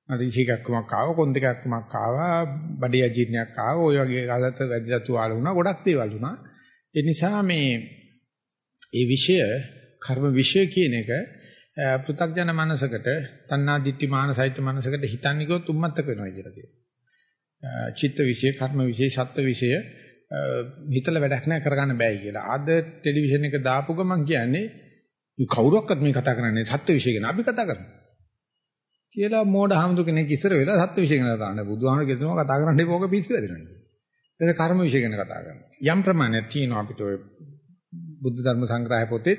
අරිසිකක්කමක් ආව කොන්දකක්කමක් ආවා බඩේ අජීර්ණයක් ආව ඔය වගේ කාලත් වැදිලා තුවාල වුණා ගොඩක් දේවල් වුණා. ඒ නිසා මේ ඒ විෂය කර්ම විෂය කියන එක පෘථග්ජන මනසකට තණ්හා දිට්ඨි මාන සහිත මනසකට හිතන්නේ කිව්වොත් උම්මත්තක වෙනවා කියලා කියනවා. චිත්ත විෂය, කර්ම විෂය, සත්ත්ව විෂය හිතලා වැඩක් නැහැ කරගන්න බෑ කියලා. අද ටෙලිවිෂන් එක දාපු ගමන් කියන්නේ කවුරක්වත් මේ කතා කරන්නේ සත්‍ය විශ්ය ගැන අපි කතා කරනවා. කියලා මෝඩ හමුදු කෙනෙක් ඉස්සර වෙලා සත්‍ය විශ්ය ගැන කතා කරනවා. බුදුහාමර කියනවා කතා කරන්න එපා ඔක පිස්සු වැදෙනවා. ඒක කර්ම විශ්ය ගැන කතා කරනවා. යම් ප්‍රමාණයක් තියෙනවා අපිට ඔය බුද්ධ ධර්ම සංග්‍රහය පොතේ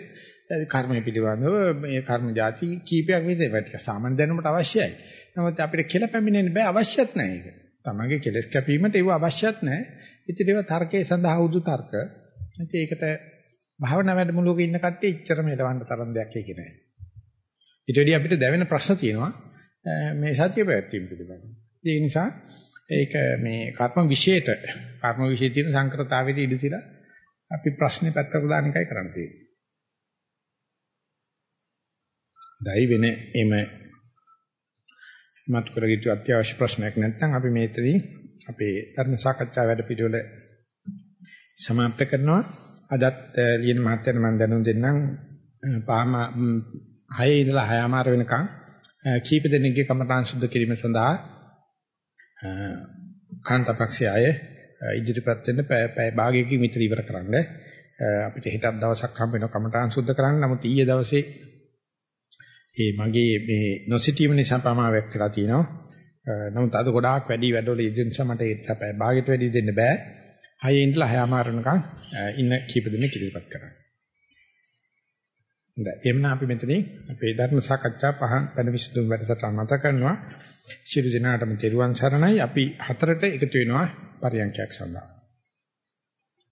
කර්මය පිළිබඳව මේ කර්ම જાති කීපයක් විදිහට ටික සාමාන්‍ය දැනුමට අවශ්‍යයි. නමුත් අපිට කියලා පැමිණෙන්න බෑ අවශ්‍යත් නැහැ ඒක. තමන්ගේ කෙලස් කැපීමට ඒව අවශ්‍යත් නැහැ. ඉතින් ඒවා තර්කයේ සඳහා උදු තර්ක. ඉතින් ඒකට භාවනා වැඩමුළුවක ඉන්න කට්ටිය ඉච්චර මෙලවන්න තරම් දෙයක් ඒකේ නැහැ. ඊට වැඩි අපිට දැවෙන ප්‍රශ්න තියෙනවා මේ සත්‍ය පැවැත්වීම පිළිබඳව. ඒ නිසා ඒක මේ කර්ම විශේෂයට කර්ම විශේෂ තියෙන සංකෘතාවයේදී ඉඳ තියලා අපි ප්‍රශ්නේ පැත්තට දාන එකයි කරන්න තියෙන්නේ. දෛ වෙන එම මතු කරගිතු අත්‍යවශ්‍ය ප්‍රශ්නයක් නැත්නම් අපි මේතදී අපේ ධර්ම සාකච්ඡා වැඩ පිළිවෙල સમાપ્ત කරනවා. අදත් ලියන මාත්‍යන මම දැනුම් දෙන්නම් පාම 6 ඉඳලා 6මාර වෙනකන් කීප දෙනෙක්ගේ කමඨාන් සුද්ධ කිරීම සඳහා කාන්තාපක්ෂය අය ඉදිරිපත් වෙන්න පැය භාගයකින් විතර ඉවර කරන්න අපිට හෙටක් දවසක් හම්බ වෙනවා කමඨාන් සුද්ධ කරන්න. නමුත් ඊයේ දවසේ ඒ මගේ මේ නොසිටීම නිසා පමාවක් කරලා තිනවා. නමුත් අද ගොඩාක් වැඩි වැඩවල ඉදින් නිසා මට ඒ තමයි භාගයට වැඩි දෙන්න බෑ. 6 ඉඳලා 6 මාරනකම් ඉන්න කීප දෙනෙක් ඉදිරිපත් කරා. හොඳයි. එම්න අපි මෙතනින් අපේ ධර්ම සාකච්ඡා පහන් පැන විසඳුම් වැඩසටහන නැත කරනවා. ශිරු දිනාටම තෙරුවන් සරණයි. අපි හතරට එකතු වෙනවා පරියන්ඛයක් සඳහා.